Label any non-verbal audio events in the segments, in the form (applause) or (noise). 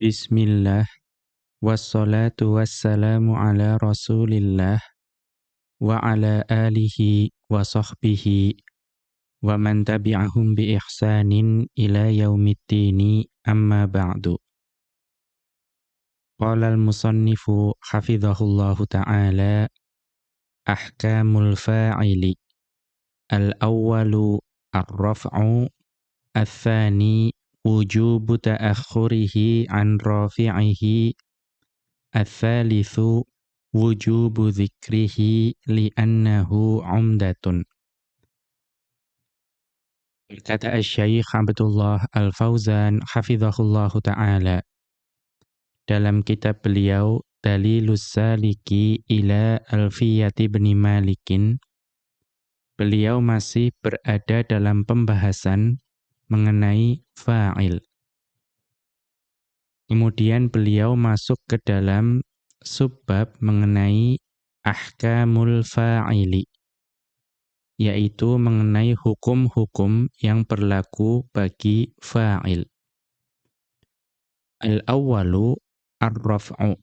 Bismillah Wassalatu wassalamu ala rasulillah Wa ala alihi wa sahbihi Wa man tabi'ahum bi ihsanin ila yaumiddini amma ba'du Qala al-musannifu hafidhahullahu ta'ala Ahkamul fa'ili Al-awwalu ar-raf'u Al-thani wujubu ta'akhurihi an rafi'ihi. Al-thalithu wujubu dzikrihi li'annahu umdatun. Kata Syekh Abdullah Al-Fauzan hafizahullahu taala dalam kitab beliau Dalilus Saliki ila Alfiyati bin Malikin beliau masih berada dalam pembahasan mengenai fa'il. Kemudian beliau masuk ke dalam subbab mengenai ahkamul fa'ili, yaitu mengenai hukum-hukum yang berlaku bagi fa'il. Al-awwalu ar-raf'u.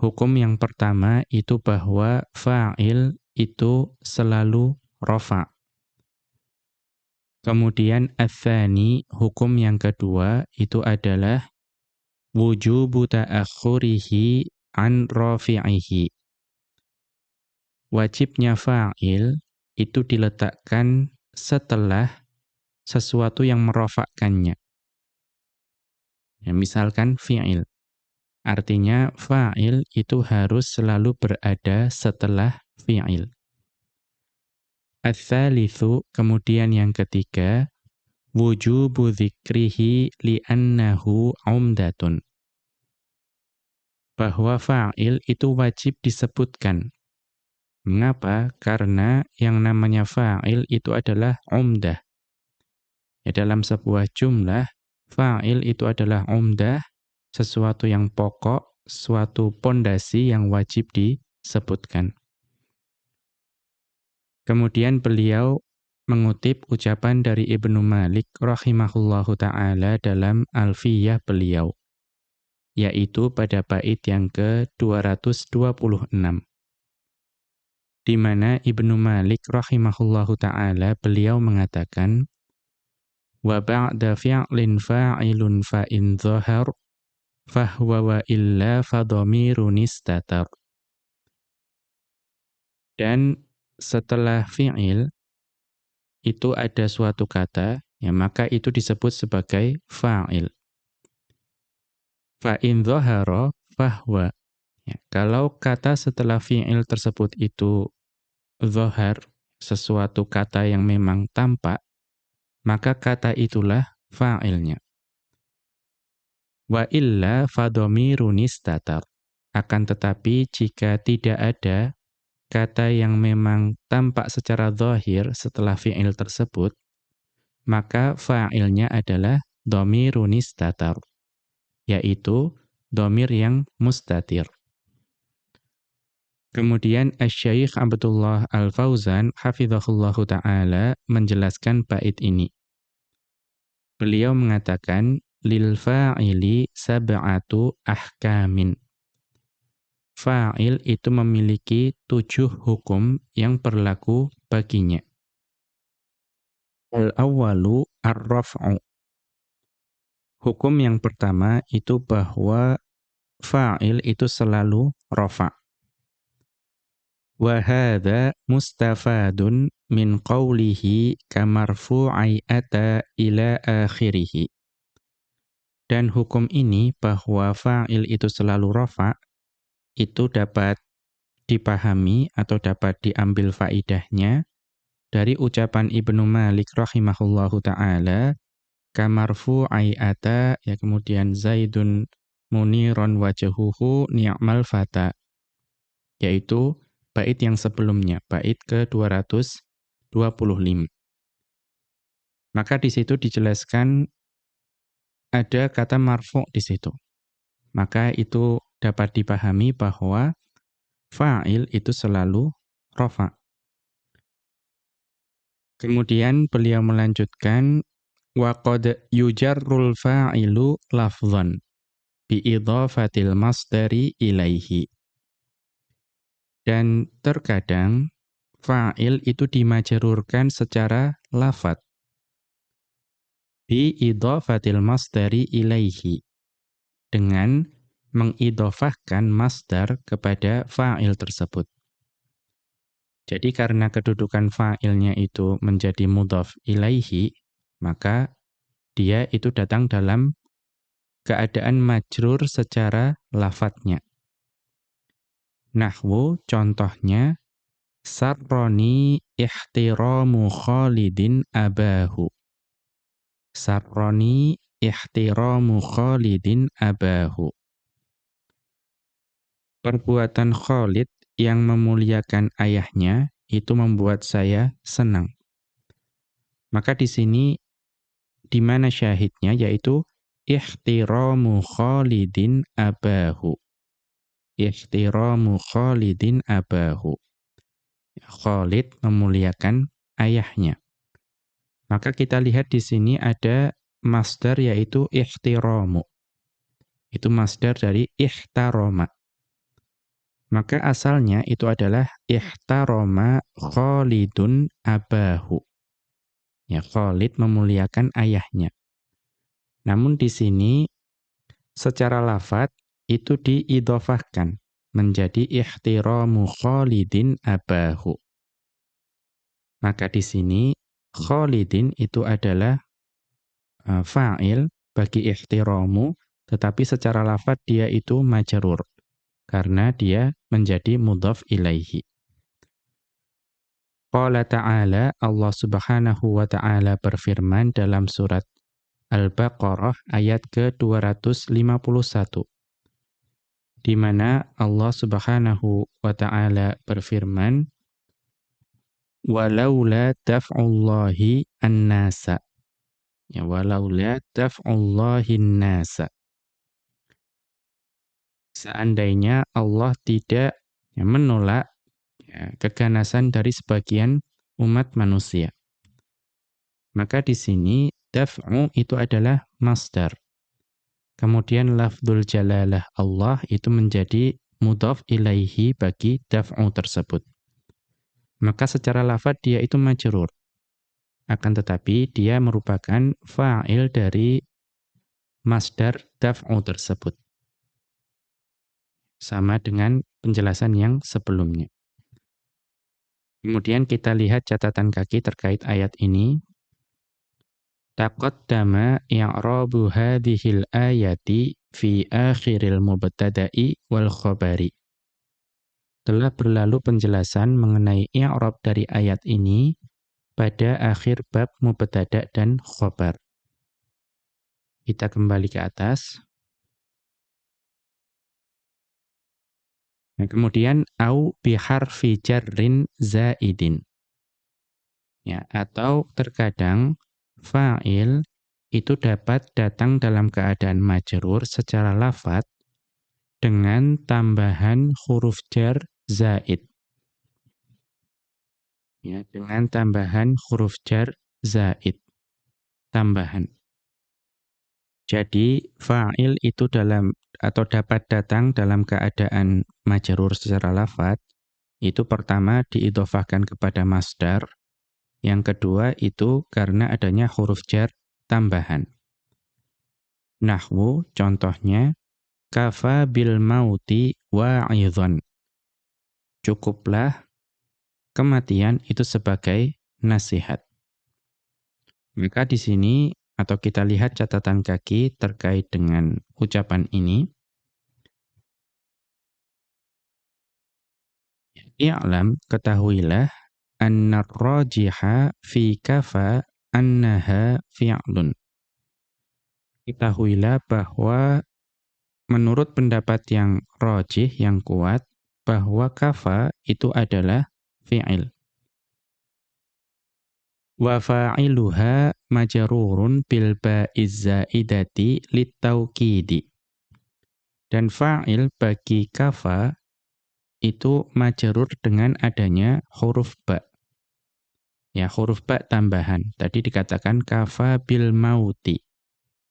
Hukum yang pertama itu bahwa fa'il itu selalu rafa'. Kemudian athani hukum yang kedua itu adalah wujubu ta'akhurihi an rafi'ihi. Wajibnya fa'il itu diletakkan setelah sesuatu yang merofakkannya. Ya, misalkan fi'il. Artinya fa'il itu harus selalu berada setelah fi'il. Al-thalithu, kemudian yang ketiga, wujubu dzikrihi li'annahu umdatun. Bahwa fa'il itu wajib disebutkan. Mengapa? Karena yang namanya fa'il itu adalah umdah. Ya, dalam sebuah jumlah, fa'il itu adalah umdah, sesuatu yang pokok, suatu pondasi yang wajib disebutkan. Kemudian beliau mengutip ucapan dari Ibnu Malik rahimahullahu taala dalam Alfiyah beliau yaitu pada bait yang ke-226 di mana Ibnu Malik rahimahullahu taala beliau mengatakan wa ba'da fi'lin fa'ilun fa in dhahar fahuwa wa illa fa dhamirun istatar. Dan setelah fi'il itu ada suatu kata, ya maka itu disebut sebagai fa'il. Fa'in dhahara fahwa. Ya, kalau kata setelah fi'il tersebut itu dhahar, sesuatu kata yang memang tampak, maka kata itulah fa'ilnya. Wa illa. Akan tetapi jika tidak ada kata yang memang tampak secara zahir setelah fi'il tersebut, maka fa'ilnya adalah domirun istatar, yaitu domir yang mustatir. Kemudian Asy-Syaikh Abdullah Al-Fauzan hafizahullahu taala menjelaskan bait ini. Beliau mengatakan lil fa'ili sab'atu ahkamin fa'il itu memiliki tujuh hukum yang berlaku baginya. Al-awwalu ar-raf'u. Hukum yang pertama itu bahwa fa'il itu selalu rafa'. Wa hadha mustafadun min qawlihi kamarfu'ai ata ila akhirih. Dan hukum ini bahwa fa'il itu selalu rafa' itu dapat dipahami atau dapat diambil faidahnya dari ucapan Ibnu Malik rahimahullahu taala kamarfu ayata ya kemudian Zaidun muniron wajhuhu ni'mal fata yaitu bait yang sebelumnya bait ke-225 maka di situ dijelaskan ada kata marfu di situ. Maka itu dapat dipahami bahwa fa'il itu selalu rofa. Kemudian beliau melanjutkan wa qad yujarrul fa'ilu lafdhan. biidhafatil masdari ilaihi. Dan terkadang fa'il itu dimajerurkan secara lafat. Biidhafatil masdari ilaihi. Dengan mengidhofahkan masdar kepada fa'il tersebut. Jadi karena kedudukan fa'ilnya itu menjadi mudhaf ilaihi, maka dia itu datang dalam keadaan majrur secara lafadznya. Nahwu contohnya sarroni ihtiramu Khalidin abahu. Sarroni ihtiramu Khalidin abahu. Perbuatan Khalid yang memuliakan ayahnya itu membuat saya senang. Maka di sini di mana syahidnya yaitu ihtiramu Khalidin abahu. Ihtiramu Khalidin abahu. Khalid memuliakan ayahnya. Maka kita lihat di sini ada masdar yaitu ihtiramu. Itu masdar dari ihtaroma. Maka asalnya itu adalah ihtaroma Khalidun abahu. Ya, Khalid memuliakan ayahnya. Namun di sini secara lafat itu diidofahkan menjadi ihtiramu Khalidin abahu. Maka di sini Khalidin itu adalah uh, fa'il bagi ihtiramu, tetapi secara lafat dia itu majarur karena dia menjadi mudhaf ilaihi. Qala ta'ala Allah Subhanahu wa taala berfirman dalam surat Al-Baqarah ayat ke-251. Di mana Allah Subhanahu wa taala berfirman walaula taf'ullahi an-nasa. Ya walaula taf'ullahi an-nasa seandainya Allah tidak ya, menolak ya, keganasan dari sebagian umat manusia. Maka di sini daf'u itu adalah masdar. Kemudian lafdul jalalah Allah itu menjadi mudhaf ilaihi bagi daf'u tersebut. Maka secara lafad dia itu majrur. Akan tetapi dia merupakan fa'il dari masdar daf'u tersebut sama dengan penjelasan yang sebelumnya. Kemudian kita lihat catatan kaki terkait ayat ini. Taqaddama i'rabu hadhil ayati fi akhiril mubtada'i wal khabari. Telah berlalu penjelasan mengenai i'rab dari ayat ini pada akhir bab mubtada dan khabar. Kita kembali ke atas. Nah, kemudian au biharfi jarrin zaidin. Ya, atau terkadang fa'il itu dapat datang dalam keadaan majrur secara lafat dengan tambahan huruf jar zaid. Ya, dengan tambahan huruf jar zaid. Tambahan. Jadi fa'il itu dalam atau dapat datang dalam keadaan majrur secara lafat, itu pertama diidofahkan kepada masdar, yang kedua itu karena adanya huruf jar tambahan. Nahwu contohnya kafa bil mauti wa'idhan. Cukuplah kematian itu sebagai nasihat. Maka di sini atau kita lihat catatan kaki terkait dengan ucapan ini. I'lam ketahuilah anna rajiha fi kafa annaha fi'lun. Ketahuilah bahwa menurut pendapat yang rajih yang kuat bahwa kafa itu adalah fi'il. Wa fa'iluha majrurun bil ba'iz zaidati. Dan fa'il bagi kafa itu majrur dengan adanya huruf ba. Ya, huruf ba tambahan. Tadi dikatakan kafa bil mauti.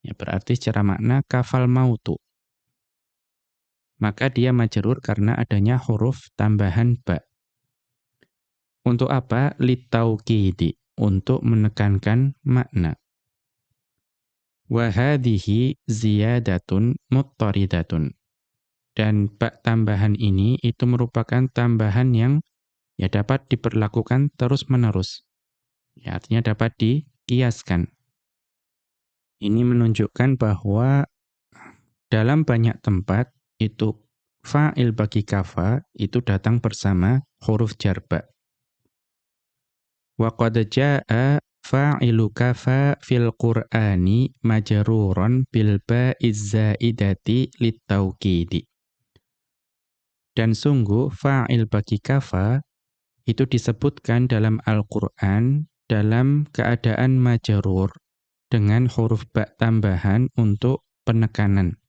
Ya, berarti secara makna kafal mautu. maka dia majrur karena adanya huruf tambahan ba. Untuk apa? Litaukidi, untuk menekankan makna. Wa hadhihi ziyadatun muttaridatun. Dan bak tambahan ini itu merupakan tambahan yang ya dapat diperlakukan terus-menerus. Ya, artinya dapat dikiaskan. Ini menunjukkan bahwa dalam banyak tempat itu fa'il bagi kafa itu datang bersama huruf jarba. Wa qad jaa fa'ilu kafa fil Qur'ani majruron bil ba'iz zaidati litauqidi. Dan sungguh fa'il bagi kafa itu disebutkan dalam Al-Qur'an dalam keadaan majrur dengan huruf ba tambahan untuk penekanan.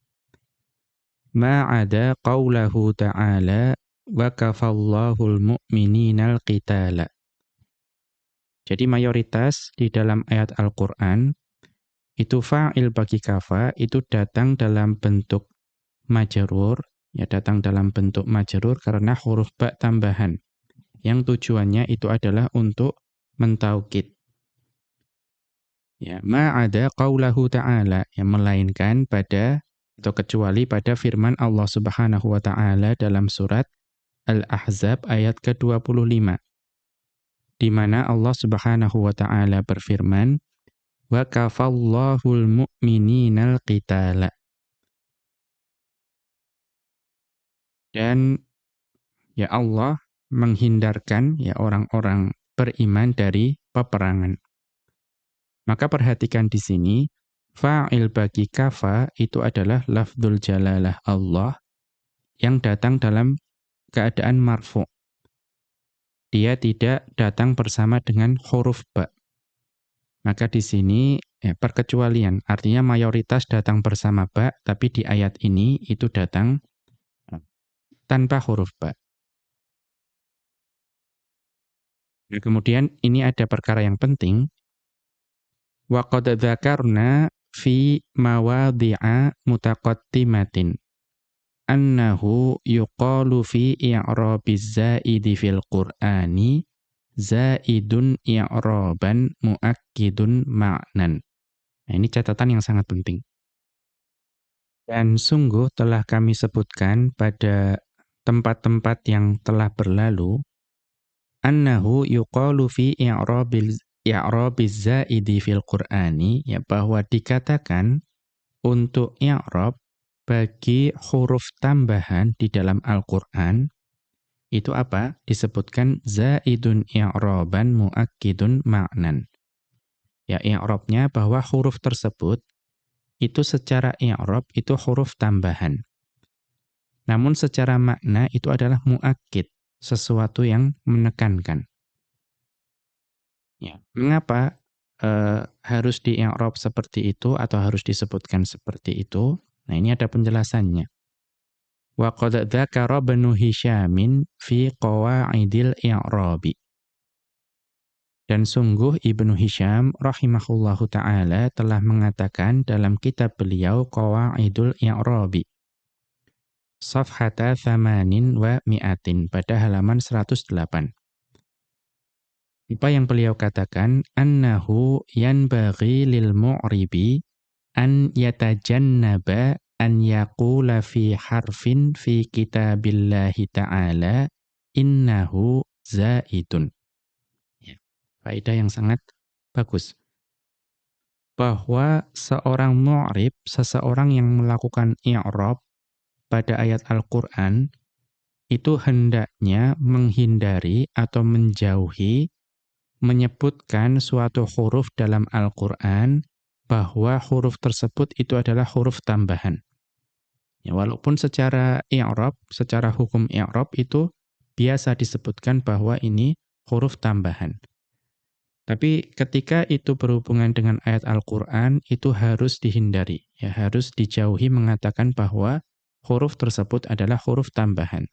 Ma'ada qawlahu ta'ala wa kafallahul mu'mininal qitala. Jadi mayoritas di dalam ayat Al-Qur'an itu fa'il bagi kafa itu datang dalam bentuk majrur ya datang dalam bentuk majrur karena huruf ba tambahan yang tujuannya itu adalah untuk mentaukid. Ya, ada qaulahu ta'ala yang melainkan pada atau kecuali pada firman Allah Subhanahu wa taala dalam surat Al-Ahzab ayat ke-25. Di mana Allah Subhanahu wa taala berfirman, "Wa kafallahul mu'mininal qitala." Dan ya Allah menghindarkan ya orang-orang beriman dari peperangan. Maka perhatikan di sini fa'il bagi kafa itu adalah lafzul jalalah Allah yang datang dalam keadaan marfu. Dia tidak datang bersama dengan huruf ba. Maka di sini ya, perkecualian, artinya mayoritas datang bersama ba, tapi di ayat ini itu datang tanpa huruf ba. Nah, kemudian ini ada perkara yang penting. Wa qad dzakarna fi mawadhi'a mutaqaddimatin annahu yuqalu fi i'rabiz zaidi fil qur'ani zaidun i'raban muakkidun ma'nan. Nah, ini catatan yang sangat penting. Dan sungguh telah kami sebutkan pada tempat-tempat yang telah berlalu annahu yuqalu fi i'rabil i'rabiz zaidi fil qur'ani ya bahwa dikatakan untuk i'rab bagi huruf tambahan di dalam Al-Qur'an itu apa? Disebutkan zaidun i'raban muakkidun ma'nan. Ya i'rabnya bahwa huruf tersebut itu secara i'rab itu huruf tambahan. Namun secara makna itu adalah muakkid, sesuatu yang menekankan. Ya, mengapa e, harus di seperti itu atau harus disebutkan seperti itu? Nah, ini ada penjelasannya. Wa qad dzakara Ibnu Hisyamin fi qawaidil i'rabi. Dan sungguh Ibnu Hisyam rahimahullahu taala telah mengatakan dalam kitab beliau Qawaidul I'rabi Safhata thamanin wa mi'atin pada halaman 108. Apa yang beliau katakan? Annahu yanbaghi lil mu'ribi an yatajannaba an yaqula fi harfin fi kitabillahi ta'ala innahu zaidun. Ya, faedah yang sangat bagus. Bahwa seorang mu'rib, seseorang yang melakukan i'rab pada ayat Al-Quran itu hendaknya menghindari atau menjauhi menyebutkan suatu huruf dalam Al-Quran bahwa huruf tersebut itu adalah huruf tambahan. Ya, walaupun secara i'rab, secara hukum i'rab itu biasa disebutkan bahwa ini huruf tambahan. Tapi ketika itu berhubungan dengan ayat Al-Qur'an itu harus dihindari, ya harus dijauhi mengatakan bahwa huruf tersebut adalah huruf tambahan.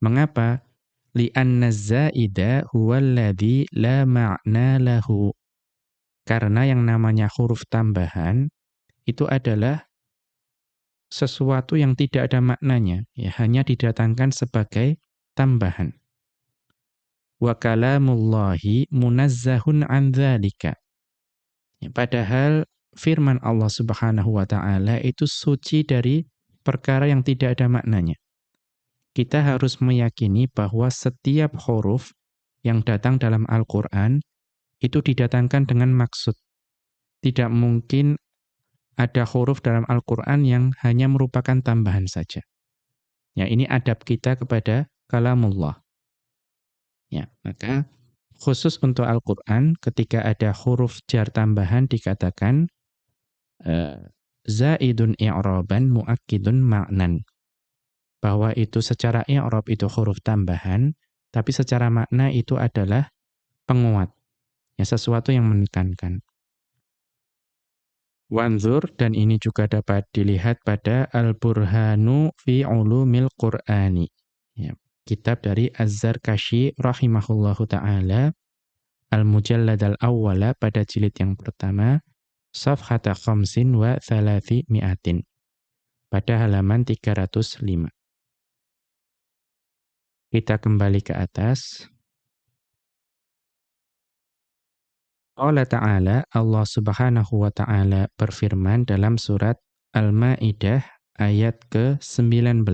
Mengapa? Li'anna zaida huwa alladhi la ma'na lahu. Karena yang namanya huruf tambahan itu adalah sesuatu yang tidak ada maknanya, ya hanya didatangkan sebagai tambahan. Wa kalamullahi munazzahun an dzalika. Ya, padahal firman Allah Subhanahu wa taala itu suci dari perkara yang tidak ada maknanya. Kita harus meyakini bahwa setiap huruf yang datang dalam Al-Qur'an itu didatangkan dengan maksud. Tidak mungkin ada huruf dalam Al-Quran yang hanya merupakan tambahan saja. Ya, ini adab kita kepada kalamullah. Ya, maka khusus untuk Al-Quran, ketika ada huruf jar tambahan dikatakan uh, zaidun i'raban muakkidun ma'nan. Bahwa itu secara i'rab itu huruf tambahan, tapi secara makna itu adalah penguat. Ya, sesuatu yang menekankan. Wanzur dan ini juga dapat dilihat pada Al-Burhanu fi Ulumil Qur'ani. Ya, kitab dari Az-Zarkashi rahimahullahu taala Al-Mujallad al-Awwala pada jilid yang pertama Safhata khamsin wa thalathi mi'atin pada halaman 305. Kita kembali ke atas. Allah Ta'ala, Allah Subhanahu wa Ta'ala berfirman dalam surat Al-Maidah ayat ke-19.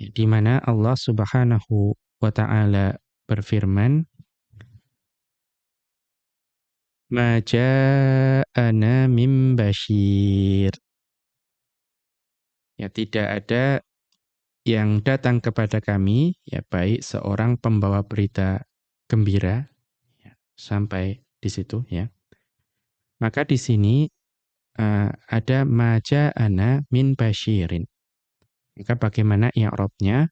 Di mana Allah Subhanahu wa Ta'ala berfirman, Ma ja'ana mim bashir. Ya tidak ada yang datang kepada kami, ya baik seorang pembawa berita gembira sampai di situ ya. Maka di sini uh, ada maja'ana min basyirin. Maka bagaimana i'rabnya?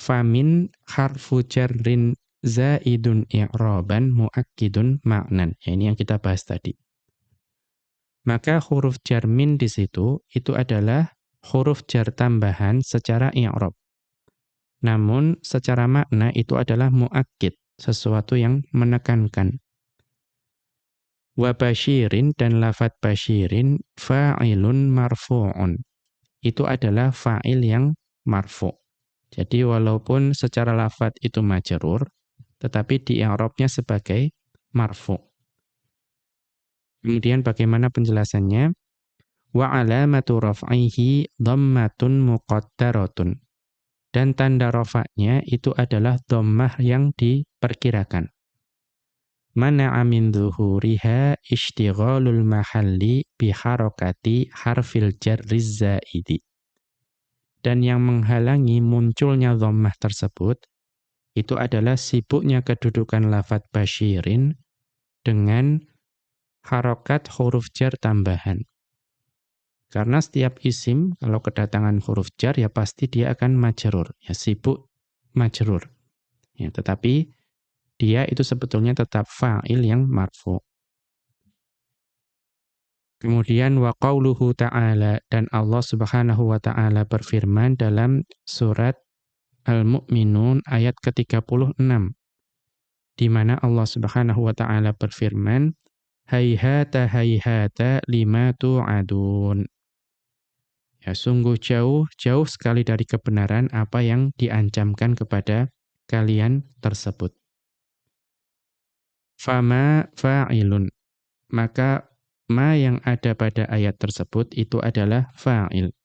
Famin harfu jarrin zaidun i'raban muakkidun ma'nan. Ya, ini yang kita bahas tadi. Maka huruf jar min di situ itu adalah huruf jar tambahan secara i'rab. Namun secara makna itu adalah muakkid, sesuatu yang menekankan. Wa basyirin dan lafat basyirin fa'ilun marfu'un. Itu adalah fa'il yang marfu'. Jadi walaupun secara lafat itu majrur, tetapi di i'rabnya sebagai marfu'. Kemudian bagaimana penjelasannya? Wa alamatu raf'ihi dhammatun muqaddaratun dan tanda rofaknya itu adalah dhammah yang diperkirakan. Mana'a min dhuhuriha ishtighalul mahalli biharokati harfil jarriz zaidi. Dan yang menghalangi munculnya dhammah tersebut, itu adalah sibuknya kedudukan lafat basyirin dengan harokat huruf jar tambahan. Karena setiap isim kalau kedatangan huruf jar ya pasti dia akan majrur, ya sibuk majrur. Ya, tetapi dia itu sebetulnya tetap fa'il yang marfu. Kemudian wa qauluhu ta'ala dan Allah Subhanahu wa taala berfirman dalam surat Al-Mu'minun ayat ke-36 di mana Allah Subhanahu wa taala berfirman hayhata hayhata lima tu'adun Ya, sungguh jauh, jauh sekali dari kebenaran apa yang diancamkan kepada kalian tersebut. Fama fa'ilun. Maka ma yang ada pada ayat tersebut itu adalah fa'il.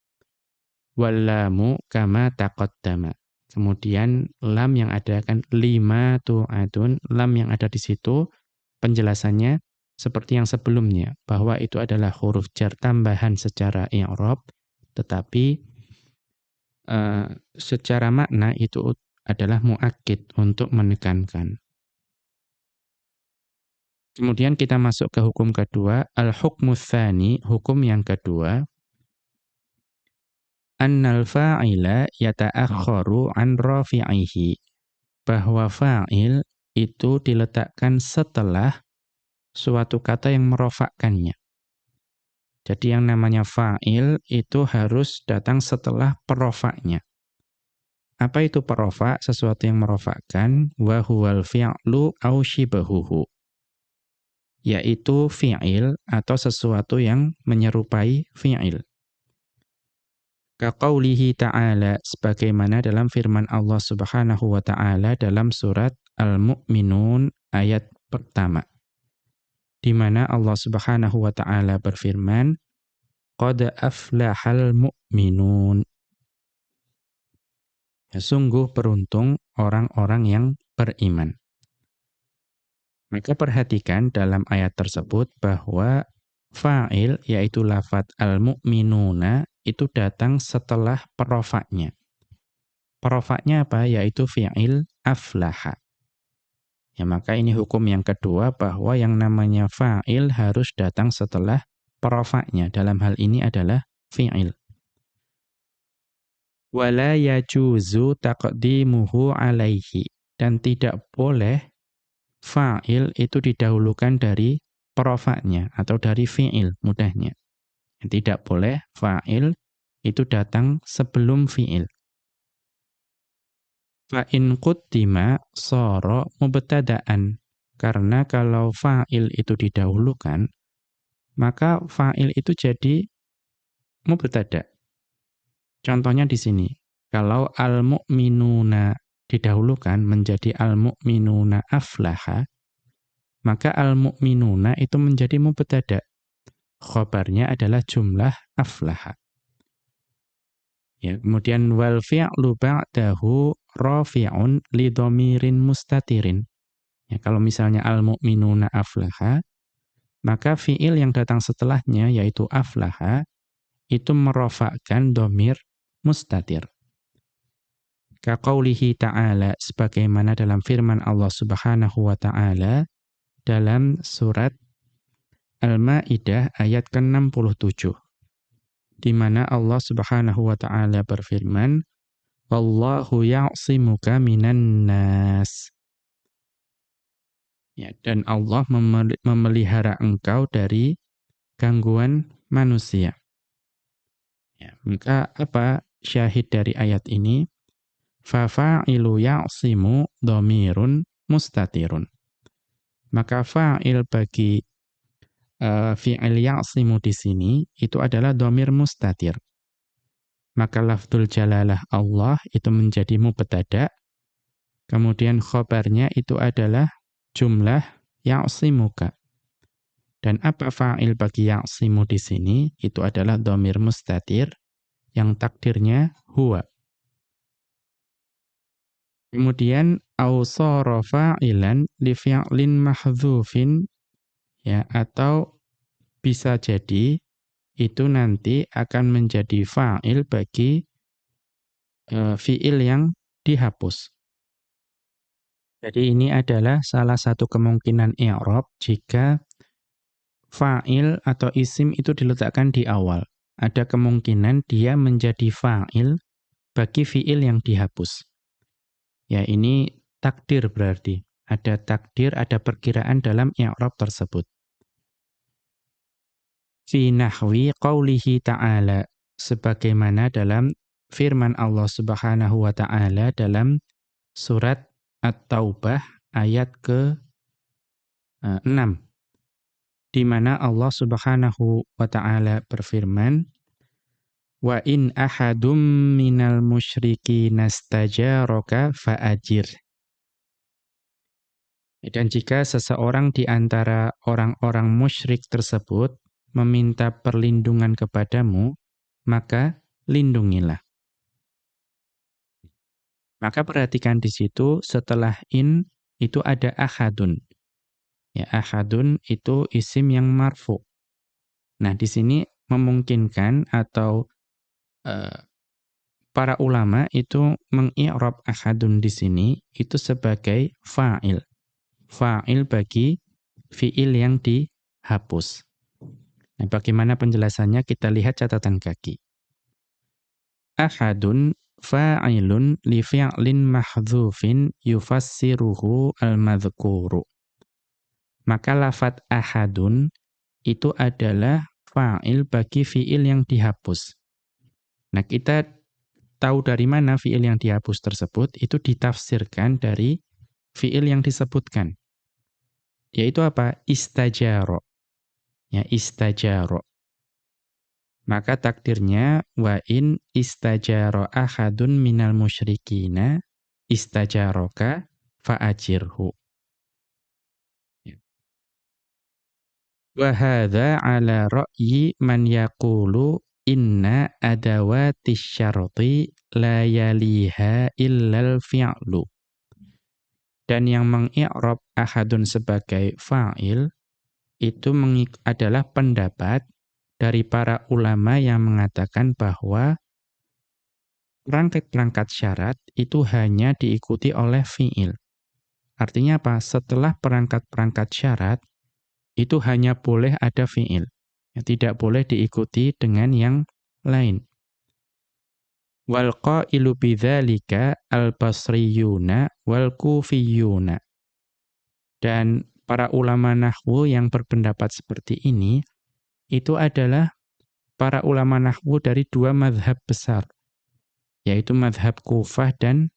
Wallamu kama taqaddama. Kemudian lam yang ada kan lima tu'adun, lam yang ada di situ penjelasannya seperti yang sebelumnya bahwa itu adalah huruf jar tambahan secara i'rab tetapi uh, secara makna itu adalah muakkid untuk menekankan. Kemudian kita masuk ke hukum kedua, al-hukmu tsani, hukum yang kedua. Annal fa'ila yata'akhkharu an rafi'ihi. Bahwa fa'il itu diletakkan setelah suatu kata yang merofakkannya. Jadi yang namanya fa'il itu harus datang setelah perofaknya. Apa itu perofak? Sesuatu yang merofakkan. Wa huwal fi'lu au shibahuhu. Yaitu fi'il atau sesuatu yang menyerupai fi'il. Kaqaulihi ta'ala sebagaimana dalam firman Allah Subhanahu wa taala dalam surat Al-Mu'minun ayat pertama. Di mana Allah Subhanahu wa taala berfirman, "Qad aflahal mu'minun." Ya, sungguh beruntung orang-orang yang beriman. Maka perhatikan dalam ayat tersebut bahwa fa'il yaitu lafat al-mu'minuna itu datang setelah perofaknya. Perofaknya apa? Yaitu fi'il aflaha. Ya maka ini hukum yang kedua bahwa yang namanya fa'il harus datang setelah perofaknya. Dalam hal ini adalah fi'il. Wala yajuzu taqdimuhu alaihi. Dan tidak boleh fa'il itu didahulukan dari perofaknya atau dari fi'il mudahnya. Tidak boleh fa'il itu datang sebelum fi'il. Fa'in quddima soro mubtada'an. Karena kalau fa'il itu didahulukan, maka fa'il itu jadi mubtada'. Contohnya di sini. Kalau al-mu'minuna didahulukan menjadi al-mu'minuna aflaha, maka al-mu'minuna itu menjadi mubtada' khobarnya adalah jumlah aflaha. Ya, kemudian wal fi'lu ba'dahu rafi'un li dhamirin mustatirin. Ya, kalau misalnya al-mu'minuna aflaha, maka fi'il yang datang setelahnya yaitu aflaha itu merofakkan domir mustatir. Kaqaulihi ta'ala sebagaimana dalam firman Allah Subhanahu wa taala dalam surat Al-Maidah ayat ke-67 di mana Allah Subhanahu wa taala berfirman Wallahu ya'simuka minan nas Ya dan Allah memelihara engkau dari gangguan manusia. Ya, maka apa syahid dari ayat ini? Fafa'ilu ya'simu dhamirun mustatirun. Maka fa'il bagi uh, fi'il ya'simu di sini itu adalah domir mustatir. Maka lafdul jalalah Allah itu menjadi mubtada. Kemudian khobarnya itu adalah jumlah ya'simuka. Dan apa fa'il bagi ya'simu di sini? Itu adalah domir mustatir yang takdirnya huwa. Kemudian awsara fa'ilan li fi'lin mahdzufin ya atau bisa jadi itu nanti akan menjadi fa'il bagi e, fi'il yang dihapus. Jadi ini adalah salah satu kemungkinan i'rab jika fa'il atau isim itu diletakkan di awal. Ada kemungkinan dia menjadi fa'il bagi fi'il yang dihapus. Ya ini takdir berarti. Ada takdir, ada perkiraan dalam i'rab tersebut fi nahwi qawlihi ta'ala sebagaimana dalam firman Allah Subhanahu wa taala dalam surat At-Taubah ayat ke 6 di mana Allah Subhanahu wa taala berfirman wa in ahadum minal musyriki nastajaraka faajir dan jika seseorang di antara orang-orang musyrik tersebut meminta perlindungan kepadamu, maka lindungilah. Maka perhatikan di situ setelah in itu ada ahadun. Ya, ahadun itu isim yang marfu. Nah, di sini memungkinkan atau uh, para ulama itu mengi'rab ahadun di sini itu sebagai fa'il. Fa'il bagi fi'il yang dihapus. Nah, bagaimana penjelasannya? Kita lihat catatan kaki. Ahadun fa'ilun li fi'lin mahdhufin yufassiruhu al-madhkuru. Maka lafat ahadun itu adalah fa'il bagi fi'il yang dihapus. Nah, kita tahu dari mana fi'il yang dihapus tersebut itu ditafsirkan dari fi'il yang disebutkan. Yaitu apa? Istajaro ya istajaro. Maka takdirnya wa in istajaro ahadun minal musyrikina istajaroka fa'ajirhu. Ya. Wa hadha ala ra'yi man yaqulu inna adawati syarti la yaliha illal fi'lu. Dan yang mengi'rab ahadun sebagai fa'il itu adalah pendapat dari para ulama yang mengatakan bahwa perangkat-perangkat syarat itu hanya diikuti oleh fi'il. Artinya apa? Setelah perangkat-perangkat syarat, itu hanya boleh ada fi'il. Ya, tidak boleh diikuti dengan yang lain. Wal qailu bidzalika al-basriyuna wal kufiyuna. Dan para ulama nahwu yang berpendapat seperti ini itu adalah para ulama nahwu dari dua madhab besar yaitu madhab Kufah dan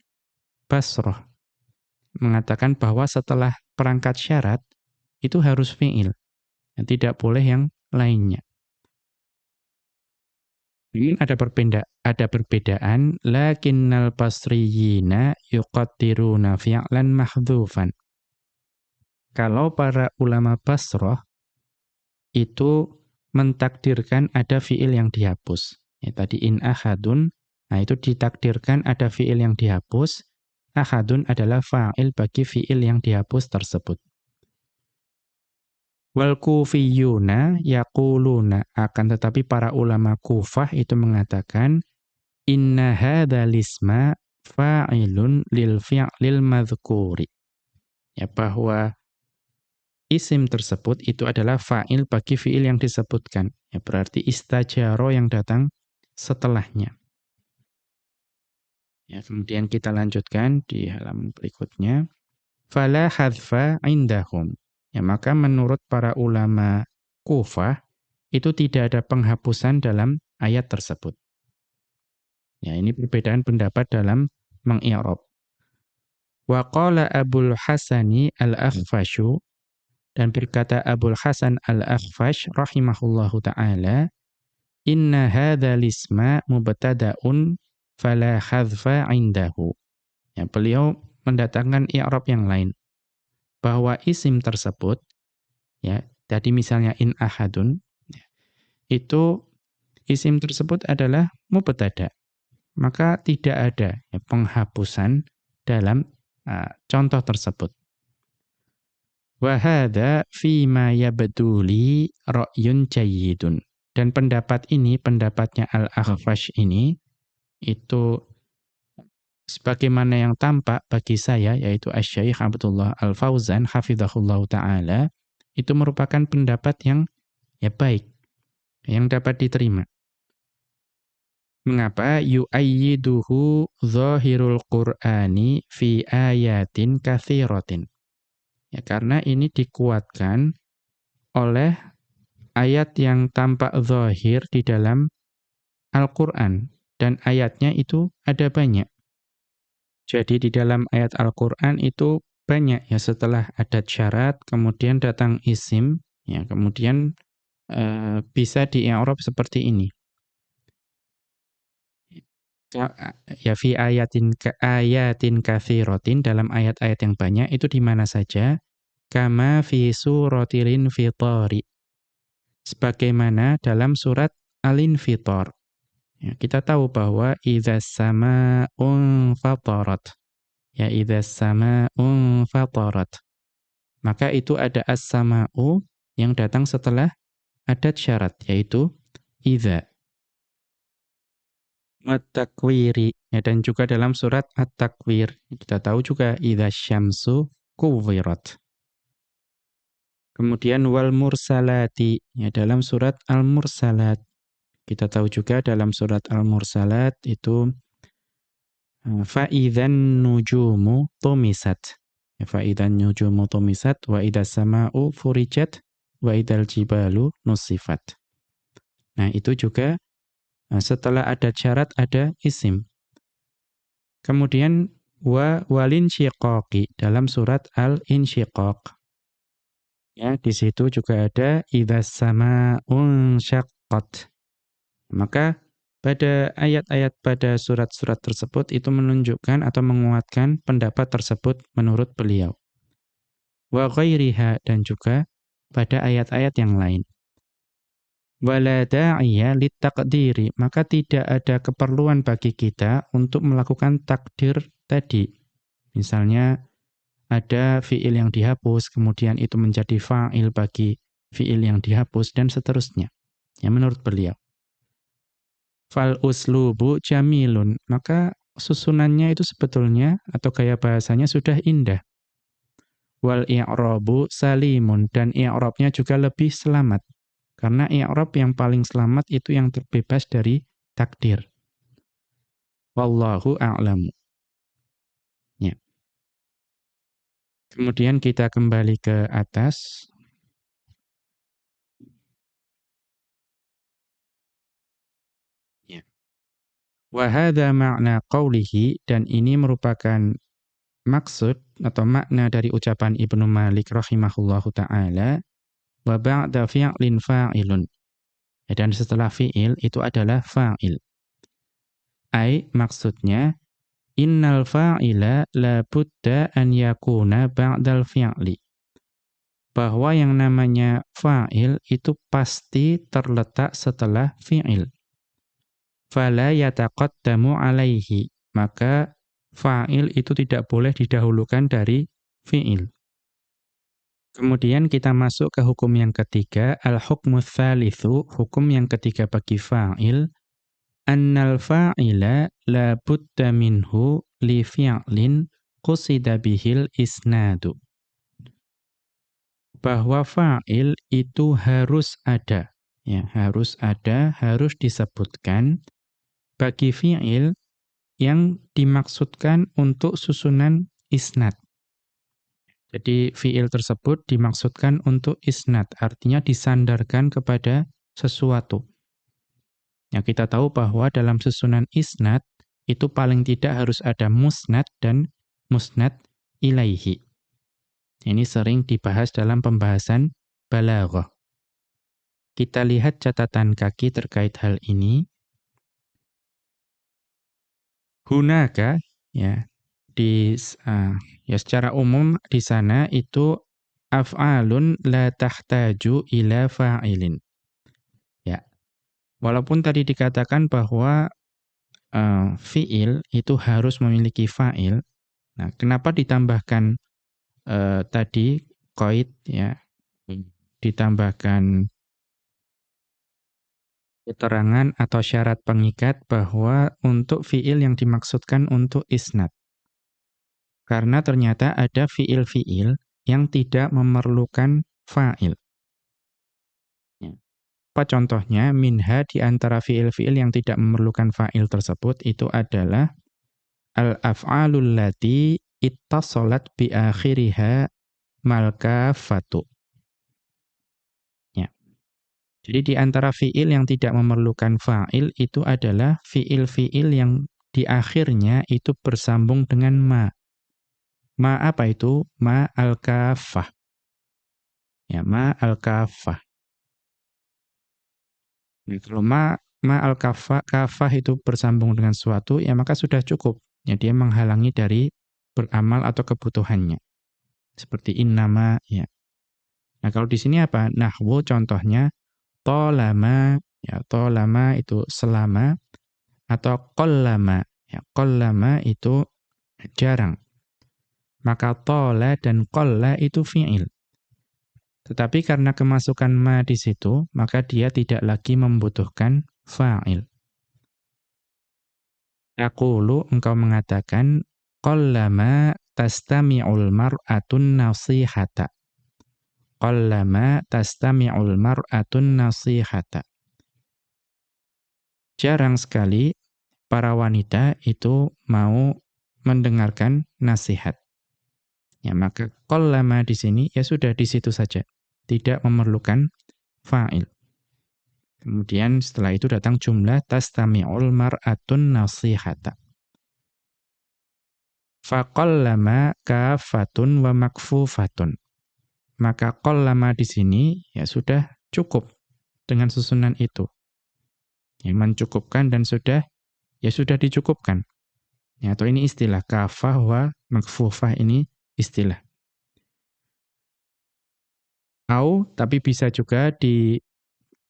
Basrah mengatakan bahwa setelah perangkat syarat itu harus fi'il tidak boleh yang lainnya ini ada berbeda, ada perbedaan lakinnal basriyina yuqaddiruna fi'lan mahdhufan. Kalau para ulama Basrah itu mentakdirkan ada fi'il yang dihapus. Ya, tadi in ahadun, nah itu ditakdirkan ada fi'il yang dihapus. Ahadun adalah fa'il bagi fi'il yang dihapus tersebut. Wal kufiyuna yaquluna akan tetapi para ulama Kufah itu mengatakan inna hadzal isma fa'ilun lil fi'lil madhkuri. Ya bahwa isim tersebut itu adalah fa'il bagi fi'il yang disebutkan. Ya berarti istajaro yang datang setelahnya. Ya, kemudian kita lanjutkan di halaman berikutnya. Fala hadfa indahum. Ya, maka menurut para ulama Kufah, itu tidak ada penghapusan dalam ayat tersebut. Ya, ini perbedaan pendapat dalam mengi'rab. Wa qala Abul Hasani Al-Akhfashu dan berkata Abul Hasan Al-Akhfash rahimahullahu taala, "Inna hadzal isma mubtada'un fala hadfa 'indahu." Ya, beliau mendatangkan i'rab yang lain bahwa isim tersebut ya tadi misalnya in ahadun ya, itu isim tersebut adalah mubtada. Maka tidak ada ya, penghapusan dalam uh, contoh tersebut. Wa hadza fi ma yabduli ra'yun jayyidun. Dan pendapat ini pendapatnya al-akhfash ini itu sebagaimana yang tampak bagi saya yaitu Asy-Syaikh Abdullah Al-Fauzan hafizahullahu taala itu merupakan pendapat yang ya baik yang dapat diterima. Mengapa yu'ayyiduhu zahirul Qur'ani fi ayatin katsiratin? Ya karena ini dikuatkan oleh ayat yang tampak zahir di dalam Al-Qur'an dan ayatnya itu ada banyak. Jadi di dalam ayat Al-Quran itu banyak ya setelah adat syarat, kemudian datang isim, ya kemudian uh, bisa di Arab seperti ini. Ya fi ayatin ke ayatin kathiratin dalam ayat-ayat yang banyak itu di mana saja? Kama fi suratil fitari. Sebagaimana dalam surat Al-Infitar. Ya, kita tahu bahwa idza sama'un fatarat. Ya idza sama'un fatarat. Maka itu ada as-sama'u yang datang setelah adat syarat yaitu idza. At-takwiri ya, dan juga dalam surat At-Takwir kita tahu juga idza syamsu kuwirat. Kemudian wal mursalati ya dalam surat Al-Mursalat kita tahu juga dalam surat Al-Mursalat itu eh, fa'idzan nujumu tumisat. Ya, fa'idzan nujumu tumisat wa idas sama'u furijat wa idal jibalu nusifat. Nah, itu juga eh, setelah ada syarat ada isim. Kemudian wa walin syiqaqi dalam surat Al-Insyiqaq. Ya, di situ juga ada idas sama'un syaqqat Maka pada ayat-ayat pada surat-surat tersebut itu menunjukkan atau menguatkan pendapat tersebut menurut beliau. Wa ghairiha dan juga pada ayat-ayat yang lain. Wala da'iya litaqdiri, maka tidak ada keperluan bagi kita untuk melakukan takdir tadi. Misalnya ada fiil yang dihapus, kemudian itu menjadi fa'il bagi fiil yang dihapus dan seterusnya. Ya menurut beliau fal uslubu jamilun, maka susunannya itu sebetulnya atau gaya bahasanya sudah indah. Wal i'rabu salimun dan i'rabnya juga lebih selamat. Karena i'rab yang paling selamat itu yang terbebas dari takdir. Wallahu a'lamu. Ya. Kemudian kita kembali ke atas. Wahada makna qawlihi, dan ini merupakan maksud atau makna dari ucapan Ibnu Malik rahimahullahu ta'ala, wa ba'da fi'lin fa'ilun. Ya, dan setelah fi'il itu adalah fa'il. Ai maksudnya, innal fa'ila la budda an yakuna ba'dal fi'li. Bahwa yang namanya fa'il itu pasti terletak setelah fi'il fala yataqaddamu alaihi. Maka fa'il itu tidak boleh didahulukan dari fi'il. Kemudian kita masuk ke hukum yang ketiga. Al-hukmu tsalitsu hukum yang ketiga bagi fa'il. Annal fa'ila la budda minhu li fi'lin qusida bihil isnadu. Bahwa fa'il itu harus ada. Ya harus ada harus disebutkan bagi fi'il yang dimaksudkan untuk susunan isnad. Jadi fi'il tersebut dimaksudkan untuk isnad, artinya disandarkan kepada sesuatu. Ya, kita tahu bahwa dalam susunan isnad itu paling tidak harus ada musnad dan musnad ilaihi. Ini sering dibahas dalam pembahasan balaghah. Kita lihat catatan kaki terkait hal ini hunaka ya di uh, ya secara umum di sana itu af'alun la tahtaju ila fa'ilin. Ya. Walaupun tadi dikatakan bahwa uh, fi'il itu harus memiliki fa'il. Nah, kenapa ditambahkan uh, tadi qaid ya? Ditambahkan keterangan atau syarat pengikat bahwa untuk fiil yang dimaksudkan untuk isnad. Karena ternyata ada fiil-fiil yang tidak memerlukan fa'il. Ya. Apa contohnya? Minha di antara fiil-fiil yang tidak memerlukan fa'il tersebut itu adalah al-af'alul lati ittasalat bi akhiriha malkafatu. Jadi di antara fiil yang tidak memerlukan fa'il itu adalah fiil-fiil yang di akhirnya itu bersambung dengan ma. Ma apa itu? Ma al-kafah. Ya, ma al-kafah. Kalau ma, ma al-kafah kafah itu bersambung dengan suatu, ya maka sudah cukup. Ya, dia menghalangi dari beramal atau kebutuhannya. Seperti innama, ya. Nah, kalau di sini apa? Nahwu contohnya tolama ya tolama itu selama atau qallama ya qallama itu jarang. Maka tola dan qalla itu fi'il. Tetapi karena kemasukan ma di situ maka dia tidak lagi membutuhkan fa'il. Aqulu engkau mengatakan qallama tastami'ul mar'atun nasihata qallama tastami'ul mar'atun nasihata. Jarang sekali para wanita itu mau mendengarkan nasihat. Ya, maka qallama di sini ya sudah di situ saja. Tidak memerlukan fa'il. Kemudian setelah itu datang jumlah tastami'ul mar'atun nasihata. Faqallama kafatun wa makfufatun maka qallama di sini ya sudah cukup dengan susunan itu. Ya, mencukupkan dan sudah ya sudah dicukupkan. Ya, atau ini istilah kafah wa makfufah ini istilah. Au tapi bisa juga di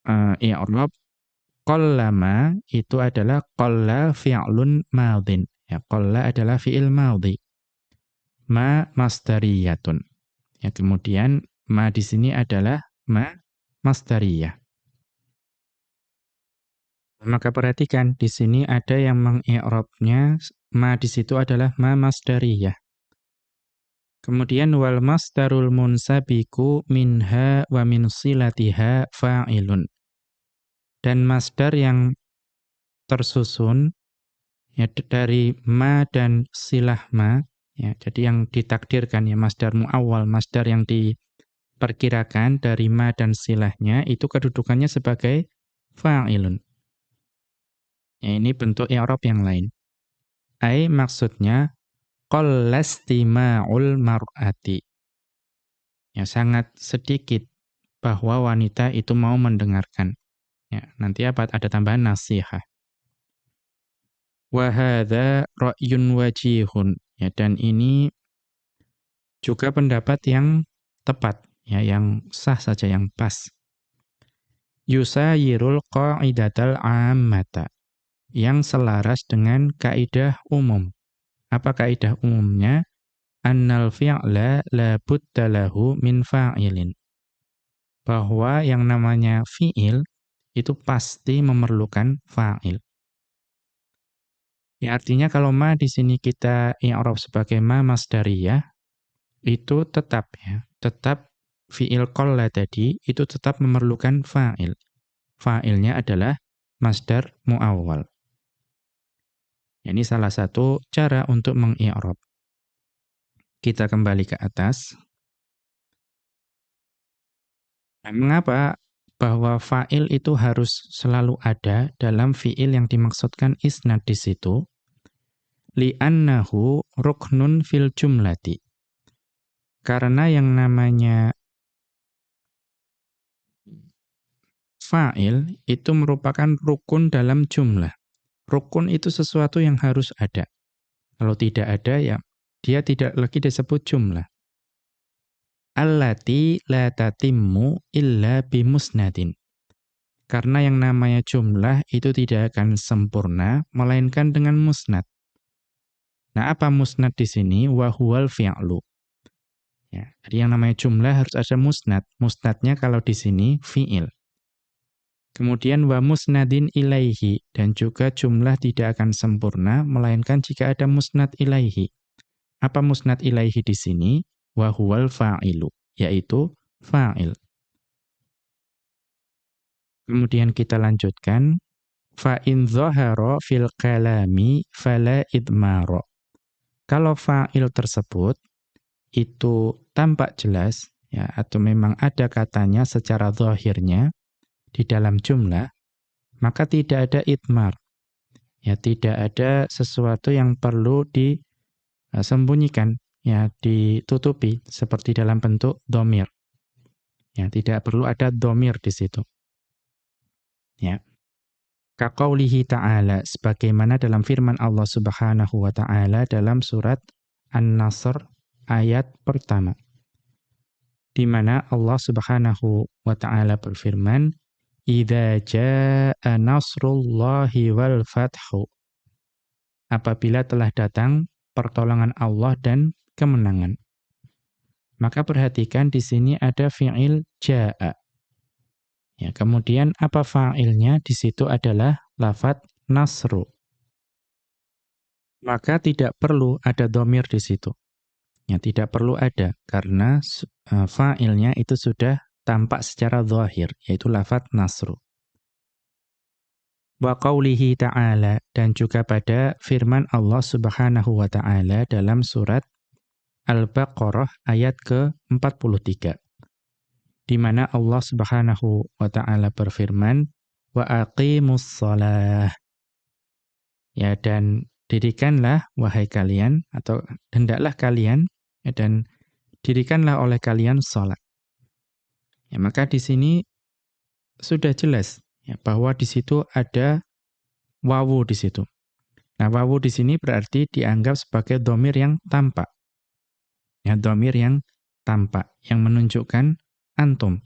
uh, i'rab qallama itu adalah qalla fi'lun madhin. Ya, qalla adalah fi'il madhi. Ma masdariyatun. Ya, kemudian ma di sini adalah ma masdariyah. Maka perhatikan di sini ada yang mengi'rabnya ma di situ adalah ma masdariyah. Kemudian wal masdarul munsabiku minha wa min silatiha fa'ilun. Dan masdar yang tersusun ya dari ma dan silah ma ya jadi yang ditakdirkan ya masdar muawwal masdar yang diperkirakan dari ma dan silahnya itu kedudukannya sebagai fa'ilun Ya, ini bentuk i'rab yang lain. Ai maksudnya qallastima'ul mar'ati. Ya, sangat sedikit bahwa wanita itu mau mendengarkan. Ya, nanti apa? Ada tambahan nasihat. Wa hadza ra'yun wajihun. Ya, dan ini juga pendapat yang tepat, ya, yang sah saja, yang pas. Yusayirul qa'idatal ammata yang selaras dengan kaidah umum. Apa kaidah umumnya? Annal fi'la la budda lahu min fa'ilin. Bahwa yang namanya fi'il itu pasti memerlukan fa'il. Ya artinya kalau ma di sini kita i'rab sebagai ma masdariyah itu tetap ya, tetap fi'il qalla tadi itu tetap memerlukan fa'il. Fa'ilnya adalah masdar muawwal. Ini salah satu cara untuk mengi'rab. Kita kembali ke atas. Nah, mengapa bahwa fa'il itu harus selalu ada dalam fi'il yang dimaksudkan isnad di situ? Li'annahu ruknun fil jumlati. Karena yang namanya fa'il itu merupakan rukun dalam jumlah. Rukun itu sesuatu yang harus ada. Kalau tidak ada ya dia tidak lagi disebut jumlah. Allati la tatimmu illa bimusnadin. Karena yang namanya jumlah itu tidak akan sempurna melainkan dengan musnad. Nah, apa musnad di sini? Wa huwal fi'lu. Ya, jadi yang namanya jumlah harus ada musnad. Musnadnya kalau di sini fi'il. Kemudian wa musnadin ilaihi dan juga jumlah tidak akan sempurna melainkan jika ada musnad ilaihi. Apa musnad ilaihi di sini? Wa huwal fa'ilu, yaitu fa'il. Kemudian kita lanjutkan fa in fil kalami fala idmara. Kalau fa'il tersebut itu tampak jelas ya atau memang ada katanya secara zahirnya di dalam jumlah, maka tidak ada itmar. Ya, tidak ada sesuatu yang perlu disembunyikan, ya, ditutupi seperti dalam bentuk domir. Ya, tidak perlu ada domir di situ. Ya. Kaqaulihi ta'ala sebagaimana dalam firman Allah Subhanahu wa taala dalam surat An-Nasr ayat pertama. Di mana Allah Subhanahu wa taala berfirman, Idza jaa nasrullahi wal fathu. Apabila telah datang pertolongan Allah dan kemenangan. Maka perhatikan di sini ada fi'il jaa. Ya, kemudian apa fa'ilnya? Di situ adalah lafat nasru. Maka tidak perlu ada domir di situ. Ya, tidak perlu ada karena uh, fa'ilnya itu sudah tampak secara zahir, yaitu lafat nasru. Wa qawlihi ta'ala, dan juga pada firman Allah subhanahu wa ta'ala dalam surat Al-Baqarah ayat ke-43. Di mana Allah subhanahu wa ta'ala berfirman, Wa aqimus salah. Ya, dan dirikanlah, wahai kalian, atau hendaklah kalian, ya, dan dirikanlah oleh kalian salat. Ya, maka di sini sudah jelas ya, bahwa di situ ada wawu di situ. Nah, wawu di sini berarti dianggap sebagai domir yang tampak. Ya, domir yang tampak, yang menunjukkan antum.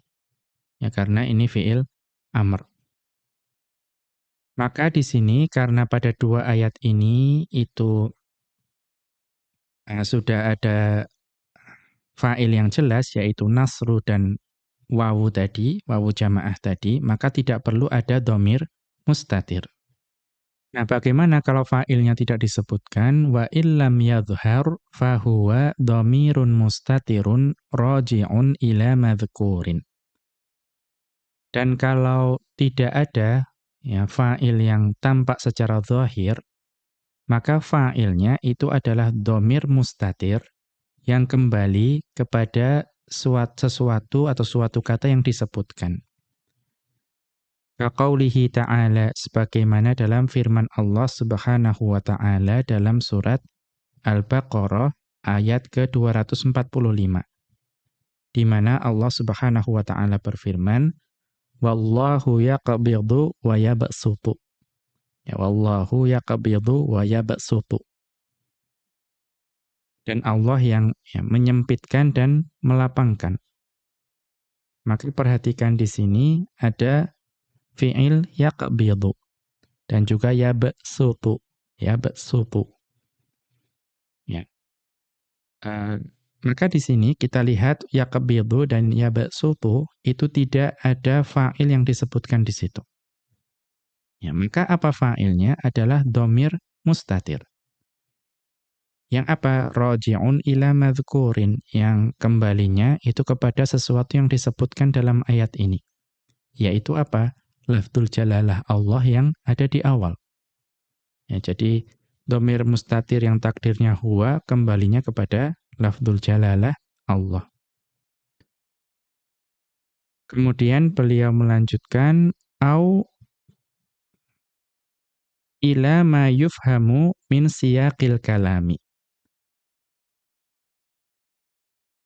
Ya, karena ini fi'il amr. Maka di sini karena pada dua ayat ini itu uh, sudah ada fa'il yang jelas yaitu nasru dan wawu tadi, wawu jamaah tadi, maka tidak perlu ada domir mustatir. Nah, bagaimana kalau fa'ilnya tidak disebutkan? Wa illam yadhhar fahuwa dhamirun mustatirun raji'un ila madhkurin. Dan kalau tidak ada ya fa'il yang tampak secara zahir, maka fa'ilnya itu adalah dhamir mustatir yang kembali kepada sesuatu atau suatu kata yang disebutkan. Kaqaulihi ta'ala sebagaimana dalam firman Allah Subhanahu wa taala dalam surat Al-Baqarah ayat ke-245. Di mana Allah Subhanahu wa taala berfirman, "Wallahu yaqbidu wa yabsutu." Ya wallahu yaqbidu wa yabsutu. Dan Allah yang ya, menyempitkan dan melapangkan. Maka perhatikan di sini ada fi'il yaqbidu. Dan juga yabsutu yabsutu. Ya. Uh, maka di sini kita lihat yaqbidu dan yabsutu itu tidak ada fa'il yang disebutkan di situ. Ya maka apa fa'ilnya adalah domir mustatir. Yang apa? Raji'un ila madhkurin. Yang kembalinya itu kepada sesuatu yang disebutkan dalam ayat ini. Yaitu apa lafzul jalalah Allah yang ada di awal. Ya, jadi domir mustatir yang takdirnya huwa kembalinya kepada lafzul jalalah Allah. Kemudian beliau melanjutkan au ila ma yufhamu min siyaqil kalami.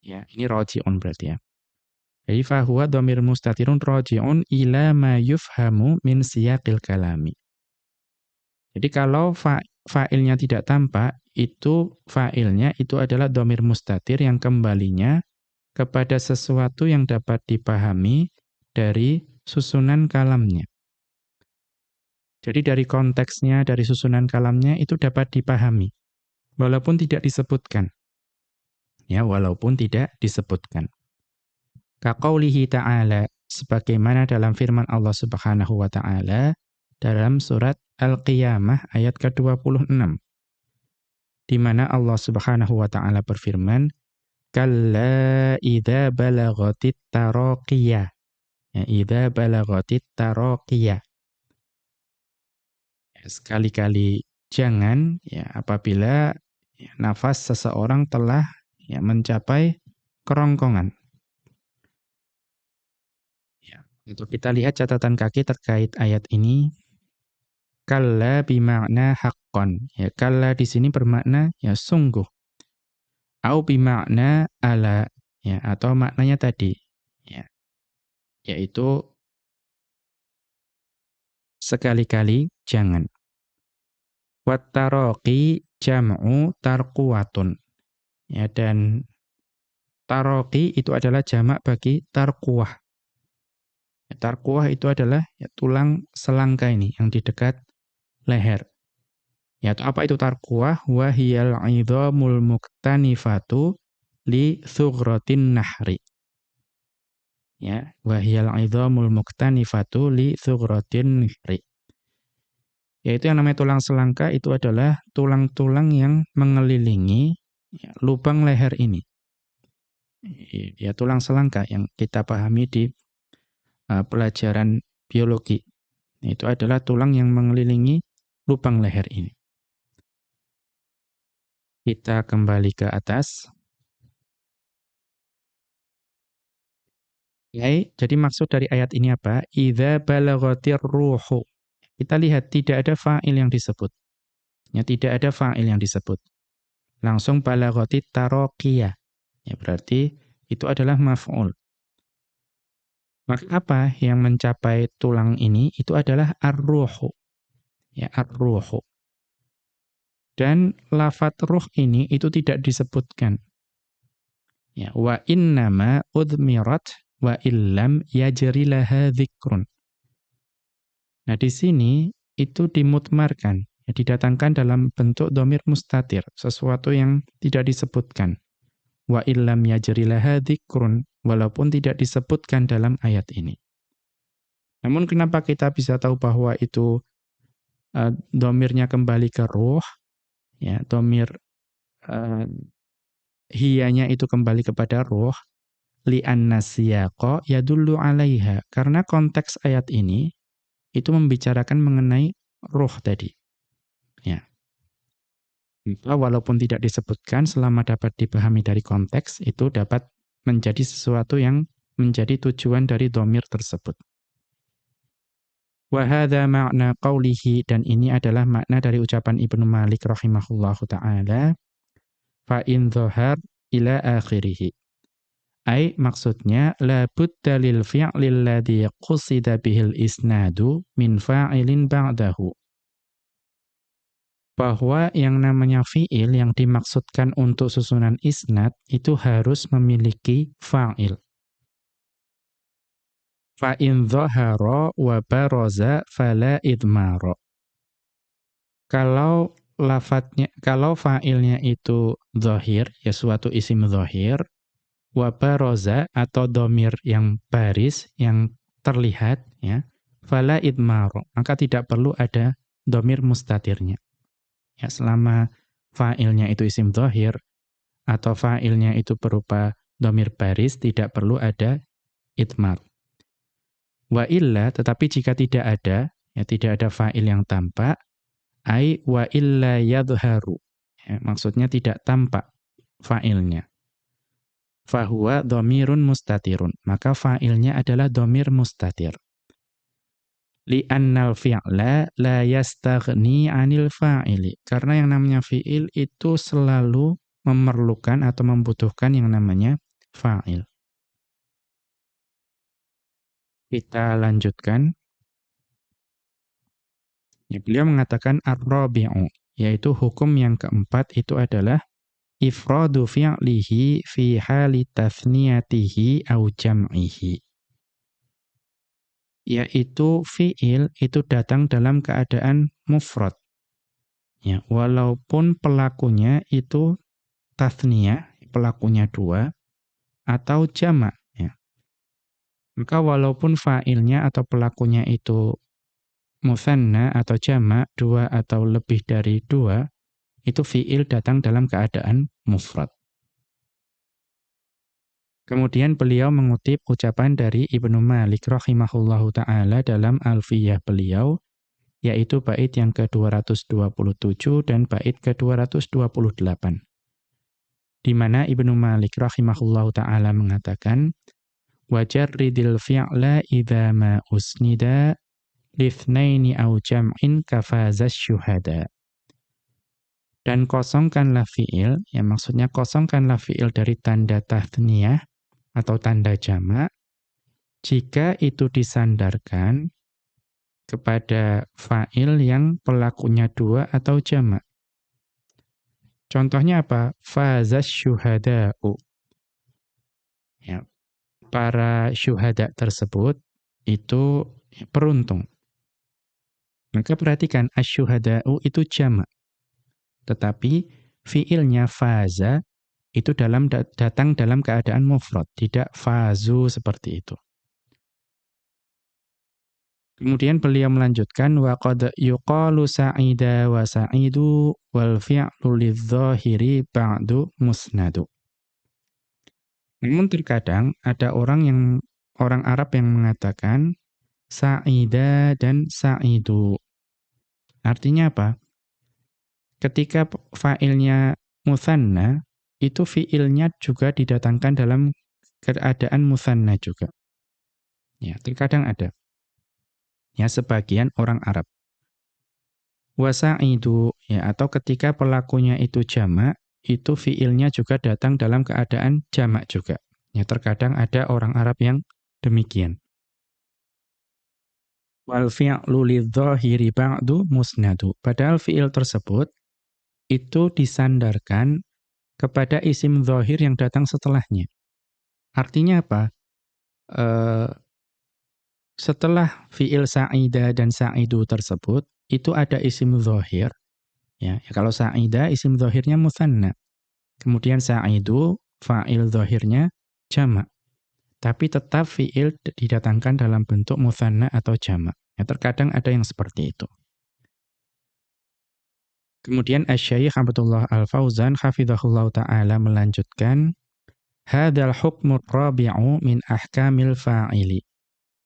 Ya, ini roji'un berarti ya. Jadi fahuwa dhamir mustatirun roji'un ila ma yufhamu min siyaqil kalami. Jadi kalau fa fa'ilnya tidak tampak, itu fa'ilnya itu adalah dhamir mustatir yang kembalinya kepada sesuatu yang dapat dipahami dari susunan kalamnya. Jadi dari konteksnya, dari susunan kalamnya itu dapat dipahami. Walaupun tidak disebutkan. Ya, walaupun tidak disebutkan. Kaqaulihi ta'ala sebagaimana dalam firman Allah Subhanahu wa taala dalam surat Al-Qiyamah ayat ke-26. Di mana Allah Subhanahu wa taala berfirman kalla idza balagatit taraqiyah ya idza balagatit taraqiyah ya, sekali-kali jangan ya apabila ya, nafas seseorang telah ya mencapai kerongkongan Untuk kita lihat catatan kaki terkait ayat ini. Kalla bimakna haqqan. Ya, kalla di sini bermakna ya sungguh. Au bimakna ala. Ya, atau maknanya tadi. Ya, yaitu sekali-kali jangan. Wattaraqi jam'u tarquwatun. Ya, dan taroqi itu adalah jamak bagi tarquwah. Ya, tarkuah itu adalah ya, tulang selangka ini yang di dekat leher. Ya, apa itu tarkuah? Wahiyal idhamul muktanifatu li thughratin nahri. Ya, wahiyal idhamul muktanifatu li thughratin nahri. Yaitu yang namanya tulang selangka itu adalah tulang-tulang yang mengelilingi ya, lubang leher ini. Ya, tulang selangka yang kita pahami di uh, pelajaran biologi. Itu adalah tulang yang mengelilingi lubang leher ini. Kita kembali ke atas. Yai, jadi maksud dari ayat ini apa? Idza balaghatir ruhu. Kita lihat tidak ada fa'il yang disebut. Ya, tidak ada fa'il yang disebut. Langsung balaghatit taraqiyah. Ya, berarti itu adalah maf'ul. Maka apa yang mencapai tulang ini itu adalah ar-ruhu. Ya, ar-ruhu. Dan lafat ruh ini itu tidak disebutkan. Ya, wa innama udmirat wa illam yajri laha dzikrun. Nah, di sini itu dimutmarkan, ya, didatangkan dalam bentuk domir mustatir, sesuatu yang tidak disebutkan. Wa illam yajri laha dzikrun, walaupun tidak disebutkan dalam ayat ini. Namun kenapa kita bisa tahu bahwa itu uh, domirnya kembali ke ruh, ya, domir uh, hiyanya itu kembali kepada ruh, li'anna siyaqa yadullu 'alaiha. Karena konteks ayat ini itu membicarakan mengenai ruh tadi. Ya. Walaupun tidak disebutkan selama dapat dipahami dari konteks itu dapat menjadi sesuatu yang menjadi tujuan dari domir tersebut. Wahada makna qawlihi dan ini adalah makna dari ucapan Ibnu Malik rahimahullahu taala fa in ila akhirih. Ai maksudnya la budda lil fi'lil ladzi qusida bihil isnadu min fa'ilin ba'dahu. Bahwa yang namanya fi'il yang dimaksudkan untuk susunan isnad itu harus memiliki fa'il. Fa in dhahara wa baraza fala idmara. Kalau lafadznya kalau fa'ilnya itu zahir, ya suatu isim zahir, wa baroza atau domir yang baris, yang terlihat, ya, fala idmaru, maka tidak perlu ada domir mustatirnya. Ya, selama fa'ilnya itu isim zahir, atau fa'ilnya itu berupa domir baris, tidak perlu ada idmar. Wa illa, tetapi jika tidak ada, ya tidak ada fa'il yang tampak, ai wa illa yadharu. Ya, maksudnya tidak tampak fa'ilnya. Fahuwa domirun mustatirun. Maka fa'ilnya adalah domir mustatir. Li'annal fi'la la yastaghni anil fa'ili. Karena yang namanya fi'il itu selalu memerlukan atau membutuhkan yang namanya fa'il. Kita lanjutkan. Ya, beliau mengatakan ar-rabi'u, yaitu hukum yang keempat itu adalah ifradu fi'lihi fi hali tathniyatihi au jam'ihi. Yaitu fi'il itu datang dalam keadaan mufrad. Ya, walaupun pelakunya itu tathniyah, pelakunya dua, atau jamak. Ya. Maka walaupun fa'ilnya atau pelakunya itu musanna atau jamak, dua atau lebih dari dua, itu fi'il datang dalam keadaan mufrad. Kemudian beliau mengutip ucapan dari Ibnu Malik rahimahullahu taala dalam Alfiyah beliau yaitu bait yang ke-227 dan bait ke-228. Di mana Ibnu Malik rahimahullahu taala mengatakan wajarridil fi'la idza ma usnida lithnaini aw jam'in kafazas syuhada. Dan kosongkanlah fi'il, ya maksudnya kosongkanlah fi'il dari tanda tathniyah atau tanda jamak jika itu disandarkan kepada fa'il yang pelakunya dua atau jamak. Contohnya apa? Fazas syuhada'u. Ya, para syuhada tersebut itu peruntung. Maka perhatikan asyuhada'u itu jamak. Tetapi fiilnya faza itu dalam datang dalam keadaan mufrad, tidak fazu seperti itu. Kemudian beliau melanjutkan wa qad yuqalu sa'ida wa sa'idu wal fi'lu lidh-dhahiri ba'du musnadu. Namun terkadang ada orang yang orang Arab yang mengatakan sa'ida dan sa'idu. Artinya apa? Ketika fa'ilnya musanna, itu fi'ilnya juga didatangkan dalam keadaan musanna juga. Ya, terkadang ada. Ya, sebagian orang Arab. Wasa'idu, ya, atau ketika pelakunya itu jamak, itu fi'ilnya juga datang dalam keadaan jamak juga. Ya, terkadang ada orang Arab yang demikian. Wal fi'lu lidzahiri ba'du musnadu. Padahal fi'il tersebut itu disandarkan kepada isim zahir yang datang setelahnya. Artinya apa? E, setelah fi'il sa'ida dan sa'idu tersebut, itu ada isim zahir. Ya, ya kalau sa'ida isim zahirnya musanna. Kemudian sa'idu fa'il zahirnya jamak. Tapi tetap fi'il didatangkan dalam bentuk musanna atau jamak. Ya, terkadang ada yang seperti itu. Kemudian Asy-Syaikh Abdullah Al-Fauzan hafizahullah taala melanjutkan hadzal hukmu rabi'u min ahkamil fa'ili.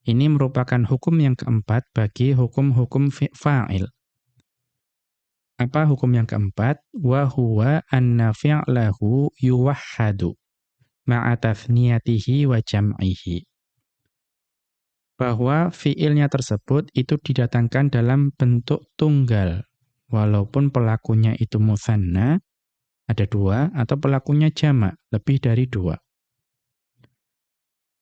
Ini merupakan hukum yang keempat bagi hukum-hukum fa'il. Apa hukum yang keempat? Wa huwa anna fi'lahu yuwahhadu ma'a tathniyatihi wa jam'ihi. Bahwa fi'ilnya tersebut itu didatangkan dalam bentuk tunggal walaupun pelakunya itu musanna, ada dua, atau pelakunya jamak, lebih dari dua.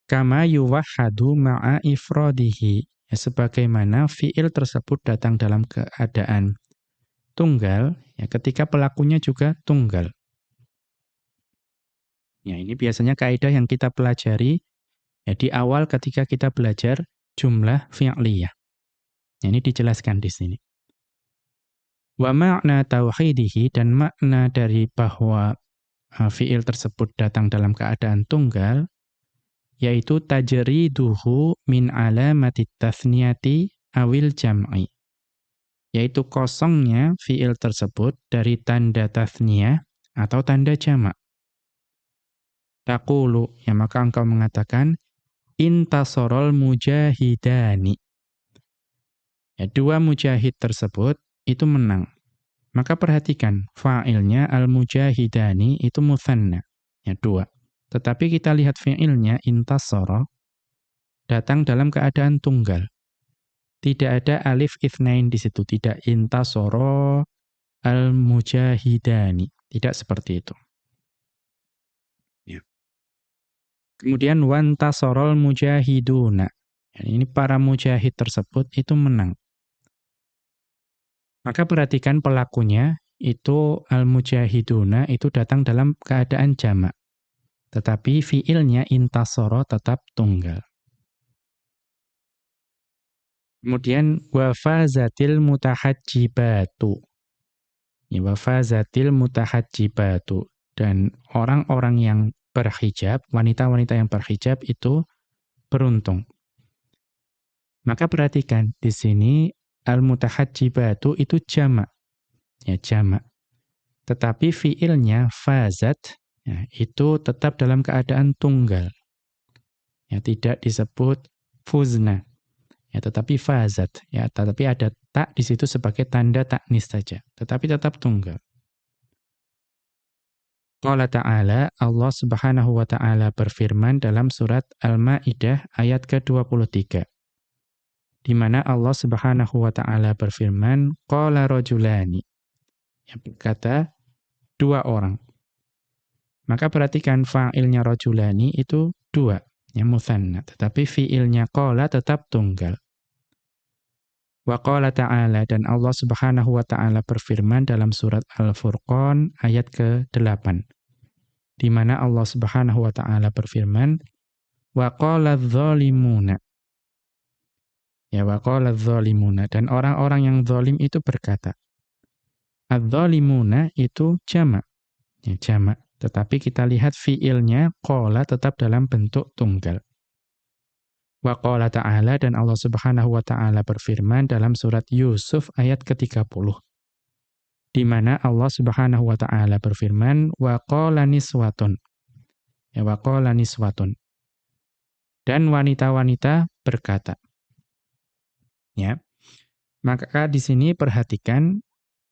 Kama yuwahadu ma'a ifrodihi, ya, sebagaimana fi'il tersebut datang dalam keadaan tunggal, ya, ketika pelakunya juga tunggal. Ya, ini biasanya kaidah yang kita pelajari ya, di awal ketika kita belajar jumlah fi'liyah. Ya, ini dijelaskan di sini. Wa makna tauhidihi dan makna dari bahwa uh, fiil tersebut datang dalam keadaan tunggal yaitu tajriduhu min alamati tathniyati awil jam'i yaitu kosongnya fiil tersebut dari tanda tathniyah atau tanda jamak. Taqulu, ya maka engkau mengatakan intasorol mujahidani. Ya, dua mujahid tersebut itu menang. Maka perhatikan, fa'ilnya al-mujahidani itu muthanna. Ya, dua. Tetapi kita lihat fi'ilnya intasara datang dalam keadaan tunggal. Tidak ada alif ithnain di situ, tidak intasara al-mujahidani. Tidak seperti itu. Ya. Kemudian wantasarol mujahiduna. Ya, ini para mujahid tersebut itu menang. Maka perhatikan pelakunya itu al-mujahiduna itu datang dalam keadaan jamak. Tetapi fiilnya intasoro tetap tunggal. Kemudian wafazatil mutahajjibatu. Ya, wafazatil mutahajjibatu. Dan orang-orang yang berhijab, wanita-wanita yang berhijab itu beruntung. Maka perhatikan, di sini al-mutahajjibatu itu jamak. Ya, jamak. Tetapi fiilnya fazat ya, itu tetap dalam keadaan tunggal. Ya, tidak disebut fuzna. Ya, tetapi fazat. Ya, tetapi ada tak di situ sebagai tanda taknis saja. Tetapi tetap tunggal. Qala ta'ala, Allah subhanahu wa ta'ala berfirman dalam surat Al-Ma'idah ayat ke-23 di mana Allah Subhanahu wa taala berfirman qala rajulani. Yang berkata dua orang. Maka perhatikan fa'ilnya rajulani itu dua yang mutsanna tetapi fi'ilnya qala tetap tunggal. Wa qala ta'ala dan Allah Subhanahu wa taala berfirman dalam surat Al-Furqan ayat ke-8 di mana Allah Subhanahu wa taala berfirman wa qala adh-dhalimuna Ya waqala adh-dhalimuna dan orang-orang yang zalim itu berkata. Adz-dhalimuna itu jamak. Ya jamak, tetapi kita lihat fiilnya qala tetap dalam bentuk tunggal. Wa ta'ala dan Allah Subhanahu wa taala berfirman dalam surat Yusuf ayat ke-30. Di mana Allah Subhanahu wa taala berfirman wa niswatun. Ya wa niswatun. Dan wanita-wanita berkata. Ya. Maka di sini perhatikan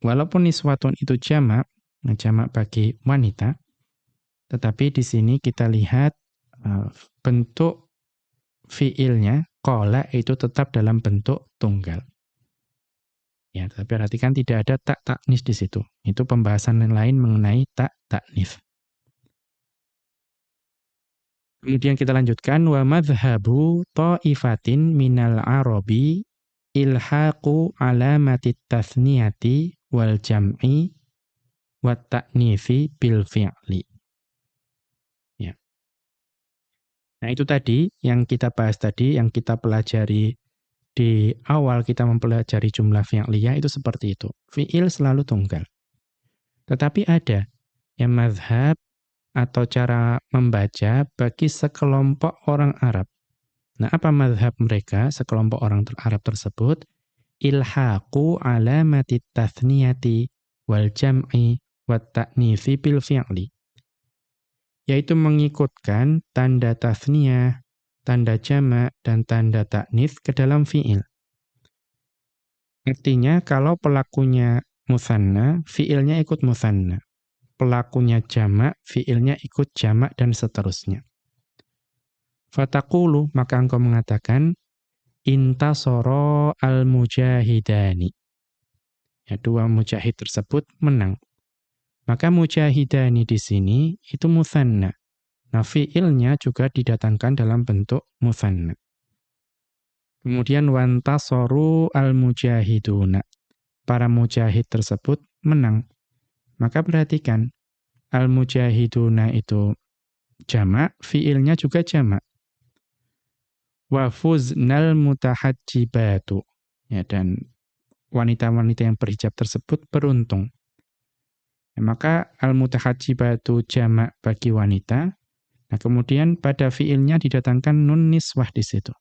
walaupun niswatun itu jamak, jamak bagi wanita, tetapi di sini kita lihat uh, bentuk fiilnya qala itu tetap dalam bentuk tunggal. Ya, tapi perhatikan tidak ada tak taknis di situ. Itu pembahasan lain mengenai tak taknis. Kemudian kita lanjutkan wa madhhabu ta'ifatin minal arabi ilhaqu alamatit tathniyati wal jam'i wat ta'nifi bil fi'li. Ya. Nah, itu tadi yang kita bahas tadi, yang kita pelajari di awal kita mempelajari jumlah fi'liyah itu seperti itu. Fi'il selalu tunggal. Tetapi ada yang mazhab atau cara membaca bagi sekelompok orang Arab Nah, apa madhab mereka, sekelompok orang Arab tersebut? Ilhaqu alamati tathniyati wal jam'i wat ta'nifi bil fi'li. Yaitu mengikutkan tanda tathniyah, tanda jamak, dan tanda ta'nif ke dalam fi'il. Artinya, kalau pelakunya musanna, fi'ilnya ikut musanna. Pelakunya jamak, fi'ilnya ikut jamak, dan seterusnya. Fatakulu, maka engkau mengatakan, intasoro al-mujahidani. Ya, dua mujahid tersebut menang. Maka mujahidani di sini itu muthanna. Nah, fi'ilnya juga didatangkan dalam bentuk muthanna. Kemudian wantasoru al-mujahiduna. Para mujahid tersebut menang. Maka perhatikan, al-mujahiduna itu jamak, fi'ilnya juga jamak wa fuznal mutahajjibatu. Ya, dan wanita-wanita yang berhijab tersebut beruntung. Ya, maka al-mutahajjibatu jamak bagi wanita. Nah, kemudian pada fiilnya didatangkan nun niswah di situ.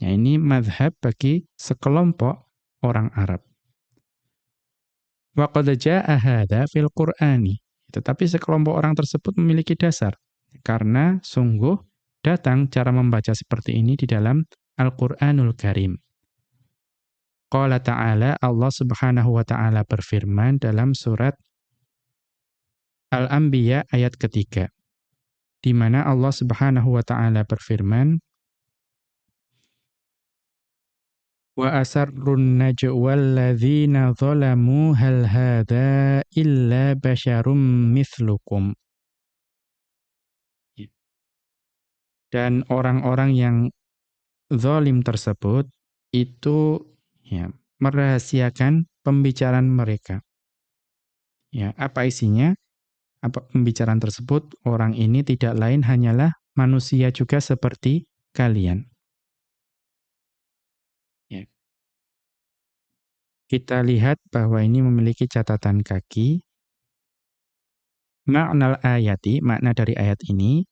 Ya, ini madhab bagi sekelompok orang Arab. Wa qad jaa hadza fil Qur'ani. Tetapi sekelompok orang tersebut memiliki dasar karena sungguh datang cara membaca seperti ini di dalam Al-Qur'anul Karim. Qala ta'ala Allah Subhanahu wa taala berfirman dalam surat Al-Anbiya ayat ketiga. Di mana Allah Subhanahu wa taala berfirman Wa asarrun najwa alladzina zalamu hal hadza illa basyarum mithlukum Dan orang-orang yang zalim tersebut itu ya, merahasiakan pembicaraan mereka. Ya, apa isinya? Apa pembicaraan tersebut? Orang ini tidak lain hanyalah manusia juga seperti kalian. Ya. Kita lihat bahwa ini memiliki catatan kaki. Makna ayati, makna dari ayat ini,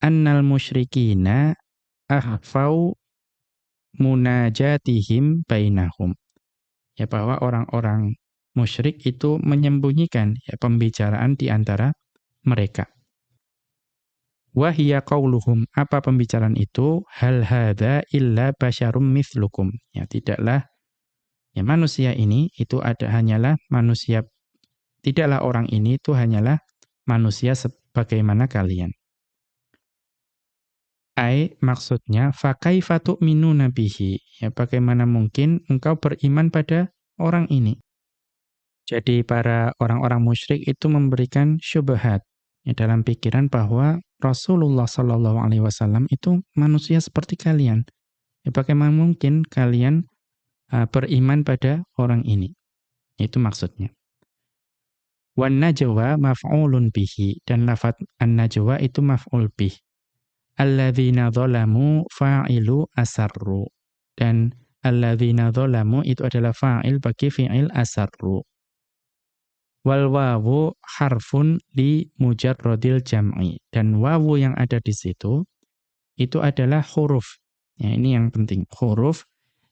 annal musyrikina ahfau munajatihim bainahum. Ya bahwa orang-orang musyrik itu menyembunyikan ya pembicaraan di antara mereka. Wahia qauluhum apa pembicaraan itu hal hadza illa basyarum mithlukum. Ya tidaklah ya manusia ini itu ada hanyalah manusia tidaklah orang ini itu hanyalah manusia sebagaimana kalian. Ai maksudnya fakaifa tu'minuna bihi? Ya bagaimana mungkin engkau beriman pada orang ini? Jadi para orang-orang musyrik itu memberikan syubhat ya, dalam pikiran bahwa Rasulullah Shallallahu alaihi wasallam itu manusia seperti kalian. Ya bagaimana mungkin kalian uh, beriman pada orang ini? Itu maksudnya. Wan najwa maf'ulun bihi dan lafat an-najwa itu maf'ul bih alladzina zalamu fa'ilu asarru. Dan alladzina zalamu itu adalah fa'il bagi fi'il asarru. Wal wawu harfun li mujarrodil jam'i. Dan wawu yang ada di situ, itu adalah huruf. Ya, ini yang penting. Huruf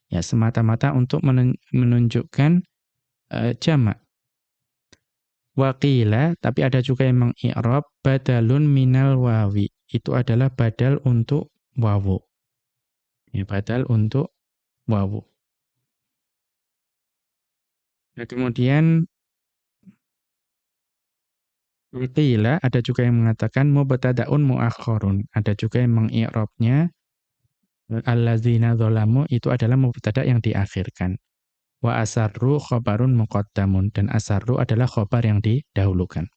ya semata-mata untuk menunjukkan uh, jamak. Waqila, tapi ada juga yang mengi'rab badalun minal wawi itu adalah badal untuk wawu. Ya, badal untuk wawu. Nah, kemudian Qila ada juga yang mengatakan mubtadaun muakhkharun. Ada juga yang mengi'rabnya allazina zalamu itu adalah mubtada yang diakhirkan. Wa asarru khabarun muqaddamun dan asarru adalah khabar yang didahulukan.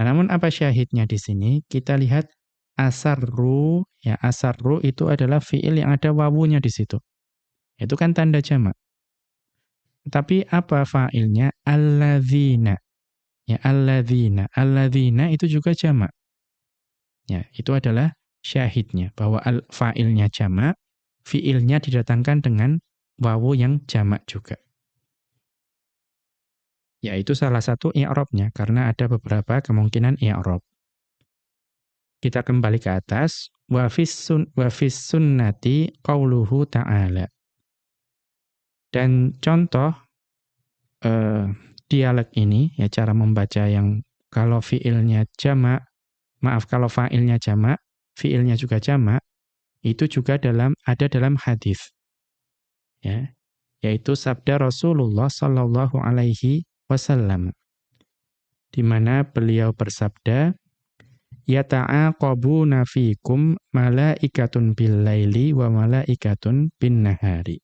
Nah, namun apa syahidnya di sini? Kita lihat asarru, ya asarru itu adalah fiil yang ada wawunya di situ. Itu kan tanda jamak. Tapi apa fa'ilnya? Alladzina. Ya, alladzina. Alladzina itu juga jamak. Ya, itu adalah syahidnya bahwa al fa'ilnya jamak, fi'ilnya didatangkan dengan wawu yang jamak juga. Ya, itu salah satu i'rabnya karena ada beberapa kemungkinan i'rab. Kita kembali ke atas wa fis sun wa fis sunnati qauluhu ta'ala. Dan contoh uh, dialek ini ya cara membaca yang kalau fiilnya jamak, maaf kalau fa'ilnya jamak, fiilnya juga jamak, itu juga dalam ada dalam hadis. Ya, yaitu sabda Rasulullah sallallahu alaihi wasallam di mana beliau bersabda yata'aqabuna fikum malaikatun bil laili wa malaikatun bin nahari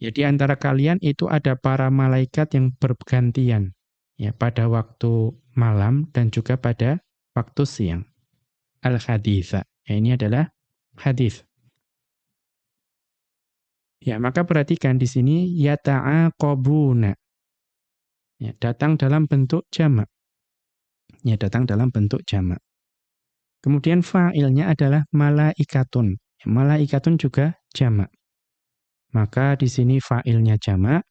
Ya di antara kalian itu ada para malaikat yang bergantian ya pada waktu malam dan juga pada waktu siang. Al-haditha. Ya, ini adalah hadis. Ya, maka perhatikan di sini yata'aqabuna. Ya, datang dalam bentuk jamak. Ya, datang dalam bentuk jamak. Kemudian fa'ilnya adalah malaikatun. Ya, malaikatun juga jamak. Maka di sini fa'ilnya jamak,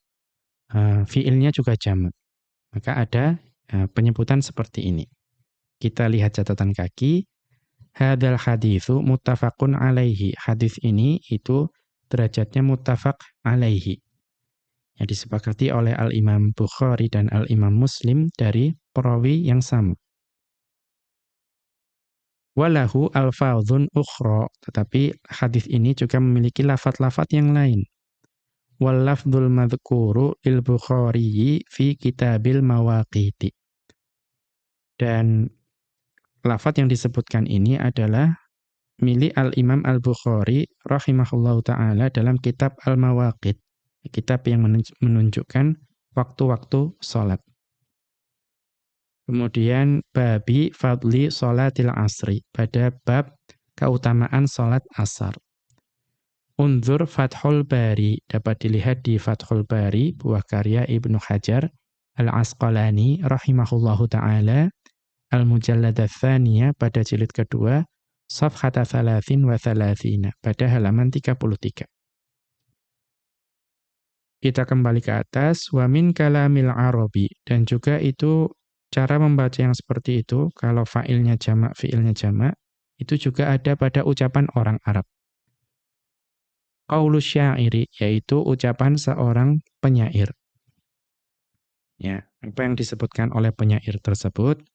uh, fi'ilnya juga jamak. Maka ada uh, penyebutan seperti ini. Kita lihat catatan kaki. Hadal hadithu muttafaqun alaihi. Hadis ini itu derajatnya muttafaq alaihi. Yang disepakati oleh Al-Imam Bukhari dan Al-Imam Muslim dari perawi yang sama. Walahu alfadhun ukhra, tetapi hadis ini juga memiliki lafat-lafat yang lain. Wal lafdzul madhkuru lil Bukhari fi kitabil mawaqiti. Dan lafat yang disebutkan ini adalah milik Al-Imam Al-Bukhari rahimahullahu taala dalam kitab Al-Mawaqit, kitab yang menunjukkan waktu-waktu salat. Kemudian babi fadli salatil asri pada bab keutamaan salat asar. Unzur Fathul Bari dapat dilihat di Fathul Bari buah karya Ibnu Hajar Al-Asqalani rahimahullahu taala Al-Mujallad pada jilid kedua Safhata thalathin wa thalathina, pada halaman 33. Kita kembali ke atas, wa min kalamil arabi, dan juga itu cara membaca yang seperti itu, kalau fa'ilnya jamak, fi'ilnya jamak, itu juga ada pada ucapan orang Arab. Qaulus syairi, yaitu ucapan seorang penyair. Ya, apa yang disebutkan oleh penyair tersebut?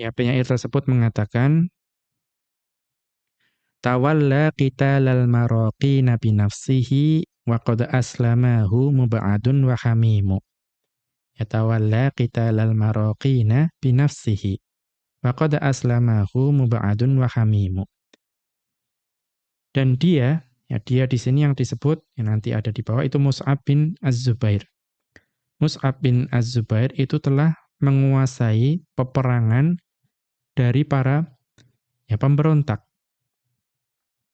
Ya, penyair tersebut mengatakan Tawalla qitalal maraqina bi nafsihi wa qad aslamahu mub'adun wa hamimu. Yatawalla qitalal maraqina bi nafsihi wa qad aslamahu mub'adun wa hamimu. Dan dia, ya dia di sini yang disebut yang nanti ada di bawah itu Mus'ab bin Az-Zubair. Mus'ab bin Az-Zubair itu telah menguasai peperangan dari para ya pemberontak.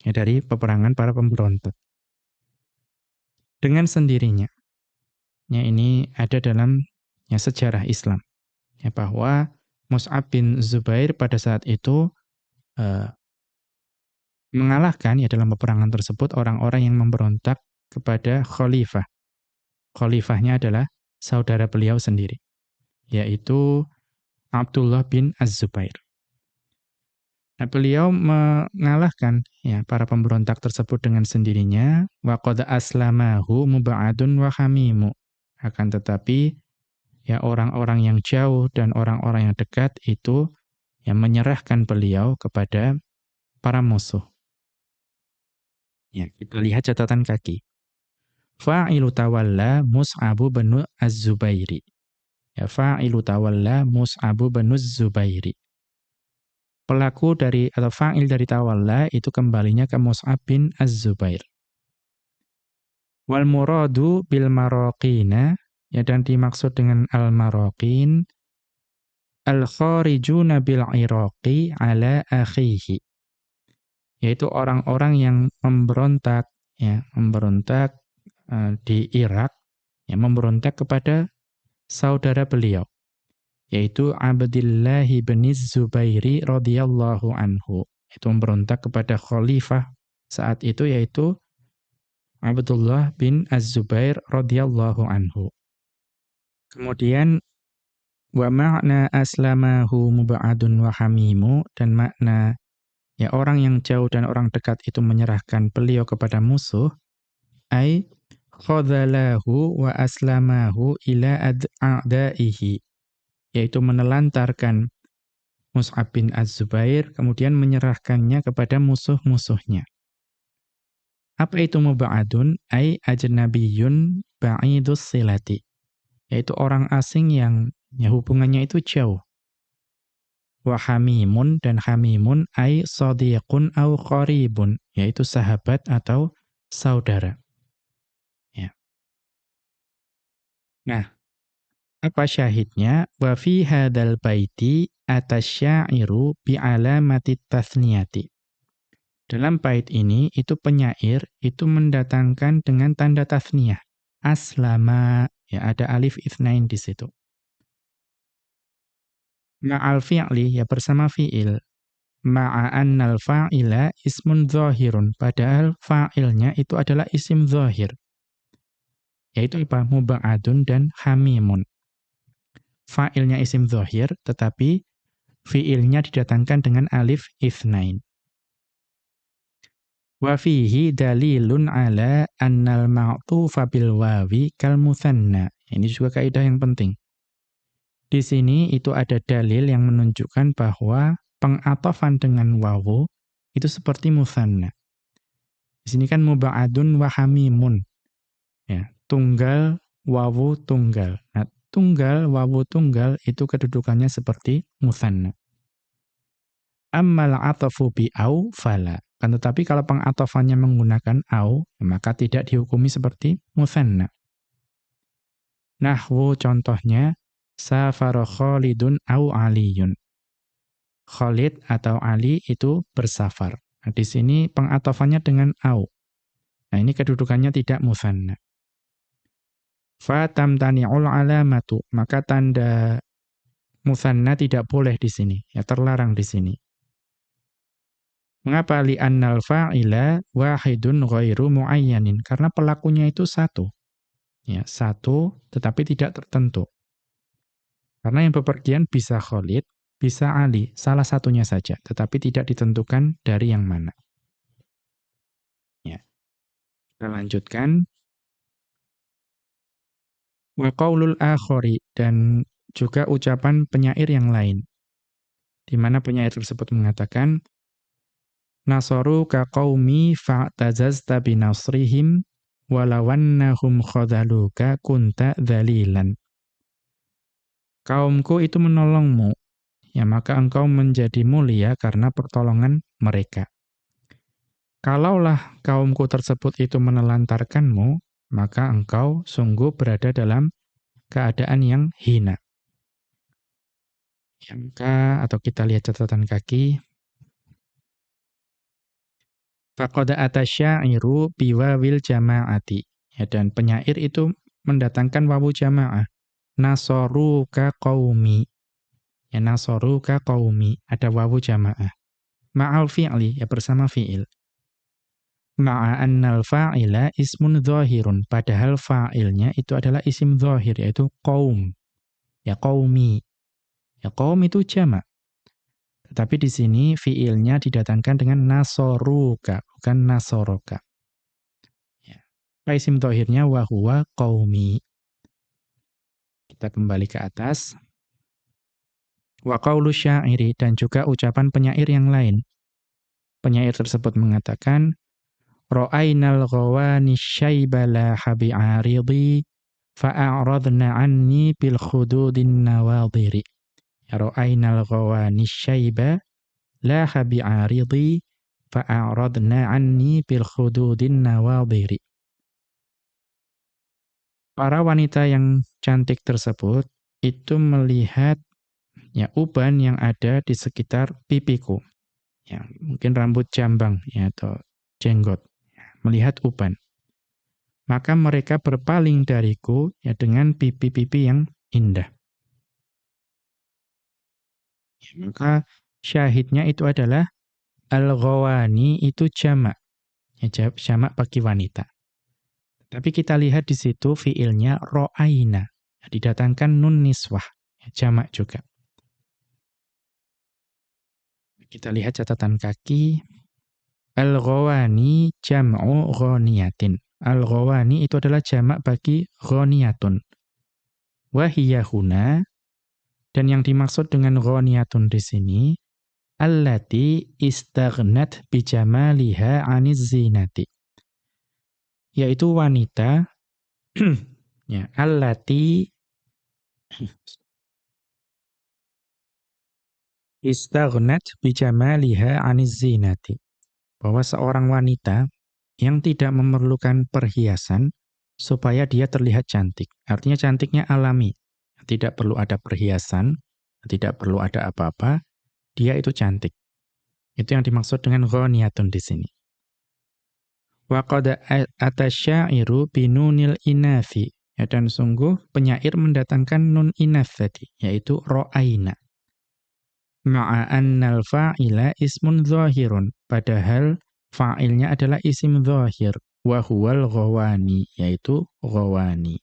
Ya dari peperangan para pemberontak. Dengan sendirinya. Ya ini ada dalam ya sejarah Islam. Ya bahwa Mus'ab bin Zubair pada saat itu eh, mengalahkan ya dalam peperangan tersebut orang-orang yang memberontak kepada khalifah. Khalifahnya adalah saudara beliau sendiri, yaitu Abdullah bin Az-Zubair. Nah, beliau mengalahkan ya para pemberontak tersebut dengan sendirinya wa qad aslamahu mub'adun wa hamimu. Akan tetapi ya orang-orang yang jauh dan orang-orang yang dekat itu yang menyerahkan beliau kepada para musuh. Ya, kita lihat catatan kaki. Fa'ilu tawalla Mus'abu bin Az-Zubairi. Ya, fa'ilu tawalla Mus'abu bin Az-Zubairi pelaku dari atau fa'il dari tawalla itu kembalinya ke Mus'ab bin Az-Zubair. Wal muradu bil maraqina ya dan dimaksud dengan al maraqin al-kharijuna bil iraqi ala akhihi yaitu orang-orang yang memberontak ya memberontak uh, di Irak yang memberontak kepada saudara beliau yaitu Abdullah bin Zubairi radhiyallahu anhu. Itu memberontak kepada khalifah saat itu yaitu Abdullah bin Az-Zubair radhiyallahu anhu. Kemudian wa makna aslamahu mubadun wa hamimu dan makna ya orang yang jauh dan orang dekat itu menyerahkan beliau kepada musuh ai khadhalahu wa aslamahu ila a'daihi yaitu menelantarkan Mus'ab bin Az-Zubair kemudian menyerahkannya kepada musuh-musuhnya. Apa itu mubadun? Ai ajnabiyun ba'idus silati. Yaitu orang asing yang ya hubungannya itu jauh wa hamimun dan hamimun ai sadiqun au qaribun yaitu sahabat atau saudara. Ya. Nah, apa syahidnya? Wa fi hadzal baiti atasyairu bi alamati tathniyati. Dalam bait ini itu penyair itu mendatangkan dengan tanda tathniyah. Aslama ya ada alif itsnain di situ ma'al fi'li ya bersama fi'il. Ma'annal fa'ila ismun zahirun. Padahal fa'ilnya itu adalah isim zahir. Yaitu apa? Muba'adun dan hamimun. Fa'ilnya isim zahir, tetapi fi'ilnya didatangkan dengan alif ithnain. Wa fihi dalilun ala annal ma'tufa bil wawi kal muthanna. Ini juga kaidah yang penting. Di sini itu ada dalil yang menunjukkan bahwa pengatofan dengan wawu itu seperti musanna. Di sini kan muba'adun wa hamimun. Ya, tunggal wawu tunggal. Nah, tunggal wawu tunggal itu kedudukannya seperti musanna. Ammal atafu bi au fala. Kan tetapi kalau pengatofannya menggunakan au, maka tidak dihukumi seperti musanna. Nahwu contohnya safara Khalidun au Aliyun. Khalid atau Ali itu bersafar. Nah, di sini pengatofannya dengan au. Nah, ini kedudukannya tidak musanna. Fatamtani'ul alamatu, maka tanda musanna tidak boleh di sini, ya terlarang di sini. Mengapa li'annal fa'ila wahidun ghairu muayyanin? Karena pelakunya itu satu. Ya, satu tetapi tidak tertentu. Karena yang bepergian bisa Khalid, bisa Ali, salah satunya saja, tetapi tidak ditentukan dari yang mana. Ya. Kita lanjutkan. Wa qaulul dan juga ucapan penyair yang lain. Di mana penyair tersebut mengatakan Nasaru ka qaumi fa'tazazta binasrihim walawannahum khadaluka kunta dhalilan kaumku itu menolongmu, ya maka engkau menjadi mulia karena pertolongan mereka. Kalaulah kaumku tersebut itu menelantarkanmu, maka engkau sungguh berada dalam keadaan yang hina. Yang atau kita lihat catatan kaki. Faqada atasyairu biwawil jama'ati. Ya, dan penyair itu mendatangkan wawu jama'ah nasoruka qaumi. Ya nasoruka qaumi, ada wawu jamaah. Ma'al fi'li, ya bersama fi'il. Ma'a annal fa'ila ismun zahirun, padahal fa'ilnya itu adalah isim zahir, yaitu qaum. Ya qaumi. Ya qaum itu jama'. Tetapi di sini fi'ilnya didatangkan dengan nasoruka, bukan nasoroka. Ya. Isim zahirnya wahuwa qaumi. Kita kembali ke atas. Wa qawlu syairi dan juga ucapan penyair yang lain. Penyair tersebut mengatakan, Ra'ainal ghawani syaiba la habi aridi fa'aradna anni bil khududin nawadiri. Ra'ainal ghawani syaiba la habi aridi fa'aradna anni bil khududin nawadiri. Para wanita yang cantik tersebut itu melihat ya uban yang ada di sekitar pipiku. Ya, mungkin rambut jambang ya atau jenggot. Ya, melihat uban. Maka mereka berpaling dariku ya dengan pipi-pipi yang indah. Ya, maka syahidnya itu adalah al-ghawani itu jamak. Ya, jamak bagi wanita. Tapi kita lihat di situ fiilnya ro'aina. Didatangkan nun niswah. Ya, jamak juga. Kita lihat catatan kaki. Al-ghawani jam'u ghaniyatin. Al-ghawani itu adalah jamak bagi ghaniyatun. Wahiyahuna. Dan yang dimaksud dengan ghaniyatun di sini. Allati istaghnat bijamaliha aniz zinati yaitu wanita (clears throat) ya allati istaghnat bijamaliha aniz zinati bahwa seorang wanita yang tidak memerlukan perhiasan supaya dia terlihat cantik artinya cantiknya alami tidak perlu ada perhiasan tidak perlu ada apa-apa dia itu cantik itu yang dimaksud dengan ghaniyatun di sini Wa qad atasyairu binunil inafi. Ya, dan sungguh penyair mendatangkan nun inaf tadi, yaitu ro'aina. Ma'a annal fa'ila ismun zahirun. Padahal fa'ilnya adalah isim zahir. Wa huwal ghawani, yaitu ghawani.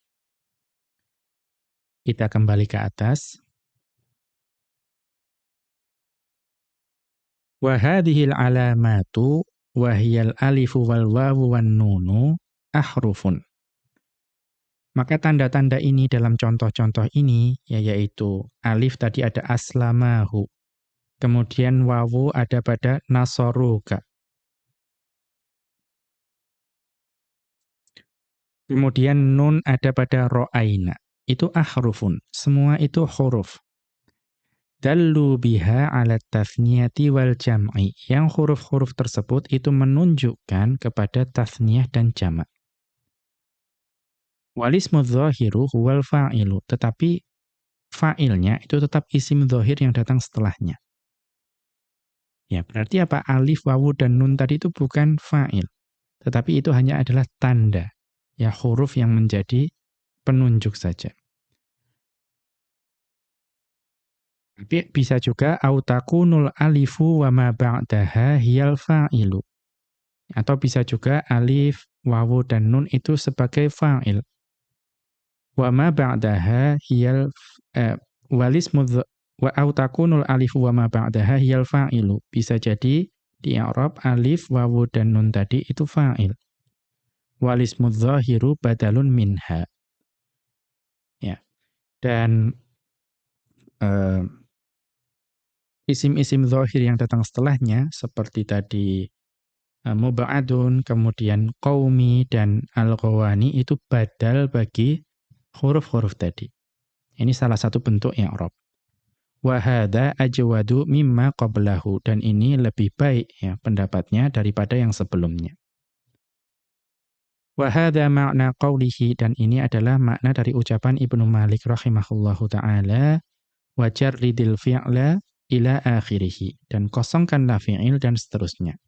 Kita kembali ke atas. Wa alamatu wahiyal alifu wal wawu wan nunu ahrufun. Maka tanda-tanda ini dalam contoh-contoh ini ya yaitu alif tadi ada aslamahu. Kemudian wawu ada pada nasoruka. Kemudian nun ada pada ro'aina. Itu ahrufun. Semua itu huruf dallu biha ala tathniyati wal jam'i. Yang huruf-huruf tersebut itu menunjukkan kepada tathniyah dan jamak. Walismu dhahiru huwal fa'ilu. Tetapi fa'ilnya itu tetap isim dhahir yang datang setelahnya. Ya, berarti apa? Alif, wawu, dan nun tadi itu bukan fa'il. Tetapi itu hanya adalah tanda. Ya, huruf yang menjadi penunjuk saja. Tapi bisa juga autakunul alifu wa ma ba'daha hiyal fa'ilu. Atau bisa juga alif, wawu dan nun itu sebagai fa'il. Wa ma ba'daha hiyal eh, walismu wa autakunul alifu wa ma ba'daha hiyal fa'ilu. Bisa jadi di Arab alif, wawu dan nun tadi itu fa'il. Walismu dhahiru badalun minha. Ya. Dan uh, isim-isim zahir yang datang setelahnya seperti tadi uh, muba'adun, kemudian qaumi dan al-ghawani itu badal bagi huruf-huruf tadi. Ini salah satu bentuk i'rab. Wa hadza ajwadu mimma qablahu dan ini lebih baik ya pendapatnya daripada yang sebelumnya. Wa hadza ma'na qawlihi dan ini adalah makna dari ucapan Ibnu Malik rahimahullahu taala wa jarridil fi'la ila akhirih dan kosongkanlah fi'il dan seterusnya.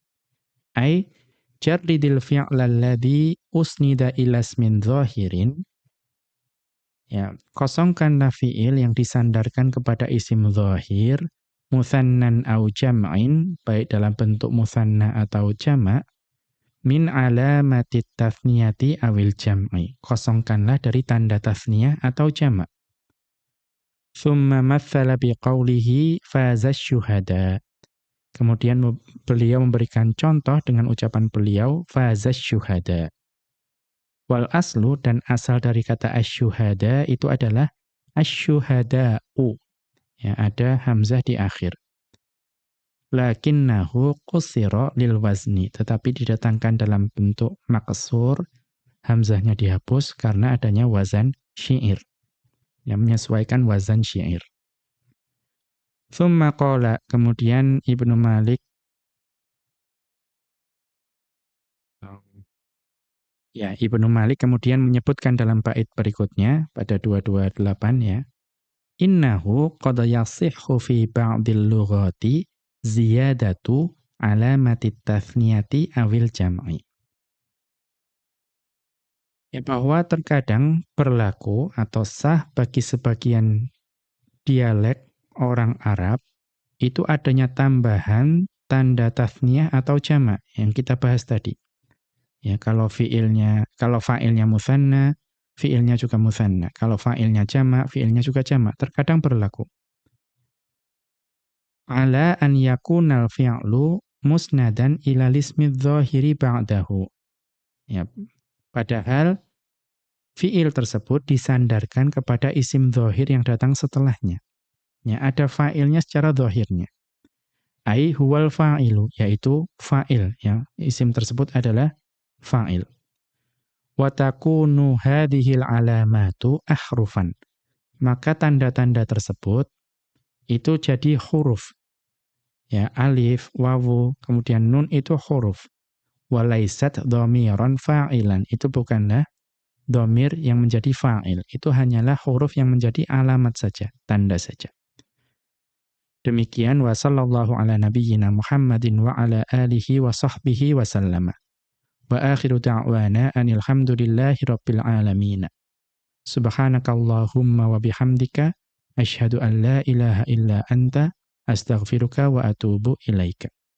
Ai jarridil fi'la alladhi usnida ila ismin dhahirin ya kosongkanlah fi'il yang disandarkan kepada isim dhahir muthannan au jam'in baik dalam bentuk muthanna atau jamak min alamati tathniyati awil jam'i kosongkanlah dari tanda tasniyah atau jamak Thumma mathala biqaulihi fazaz syuhada. Kemudian beliau memberikan contoh dengan ucapan beliau fazaz syuhada. Wal aslu dan asal dari kata asyuhada itu adalah asyuhada'u. Ya, ada hamzah di akhir. Lakinnahu qusira lil wazni, tetapi didatangkan dalam bentuk maksur, hamzahnya dihapus karena adanya wazan syair yang menyesuaikan wazan syair. Thumma qala, kemudian Ibnu Malik Ya, Ibnu Malik kemudian menyebutkan dalam bait berikutnya pada 228 ya. innahu qad yasihhu fi ba'dil lughati ziyadatu alamati tathniyati awil jam'i. Ya, bahwa terkadang berlaku atau sah bagi sebagian dialek orang Arab itu adanya tambahan tanda tathniyah atau jamak yang kita bahas tadi. Ya, kalau fiilnya kalau fa'ilnya musanna, fiilnya juga musanna. Kalau fa'ilnya jamak, fiilnya juga jamak. Terkadang berlaku. Ala an yakunal fi'lu musnadan ila lismi dhahiri ba'dahu. Ya, padahal fiil tersebut disandarkan kepada isim dhahir yang datang setelahnya. Ya, ada fa'ilnya secara dhahirnya. Ai huwal fa'ilu, yaitu fa'il. Ya. Isim tersebut adalah fa'il. Watakunu hadhil alamatu ahrufan. Maka tanda-tanda tersebut itu jadi huruf. Ya, alif, wawu, kemudian nun itu huruf. Walaisat dhamiran fa'ilan. Itu bukanlah domir yang menjadi fa'il. Itu hanyalah huruf yang menjadi alamat saja, tanda saja. Demikian wa sallallahu ala nabiyyina Muhammadin wa ala alihi wa sahbihi wa sallama. Wa akhiru da'wana anil hamdulillahi rabbil alamin. Subhanakallahumma wa bihamdika asyhadu an la ilaha illa anta astaghfiruka wa atubu ilaika.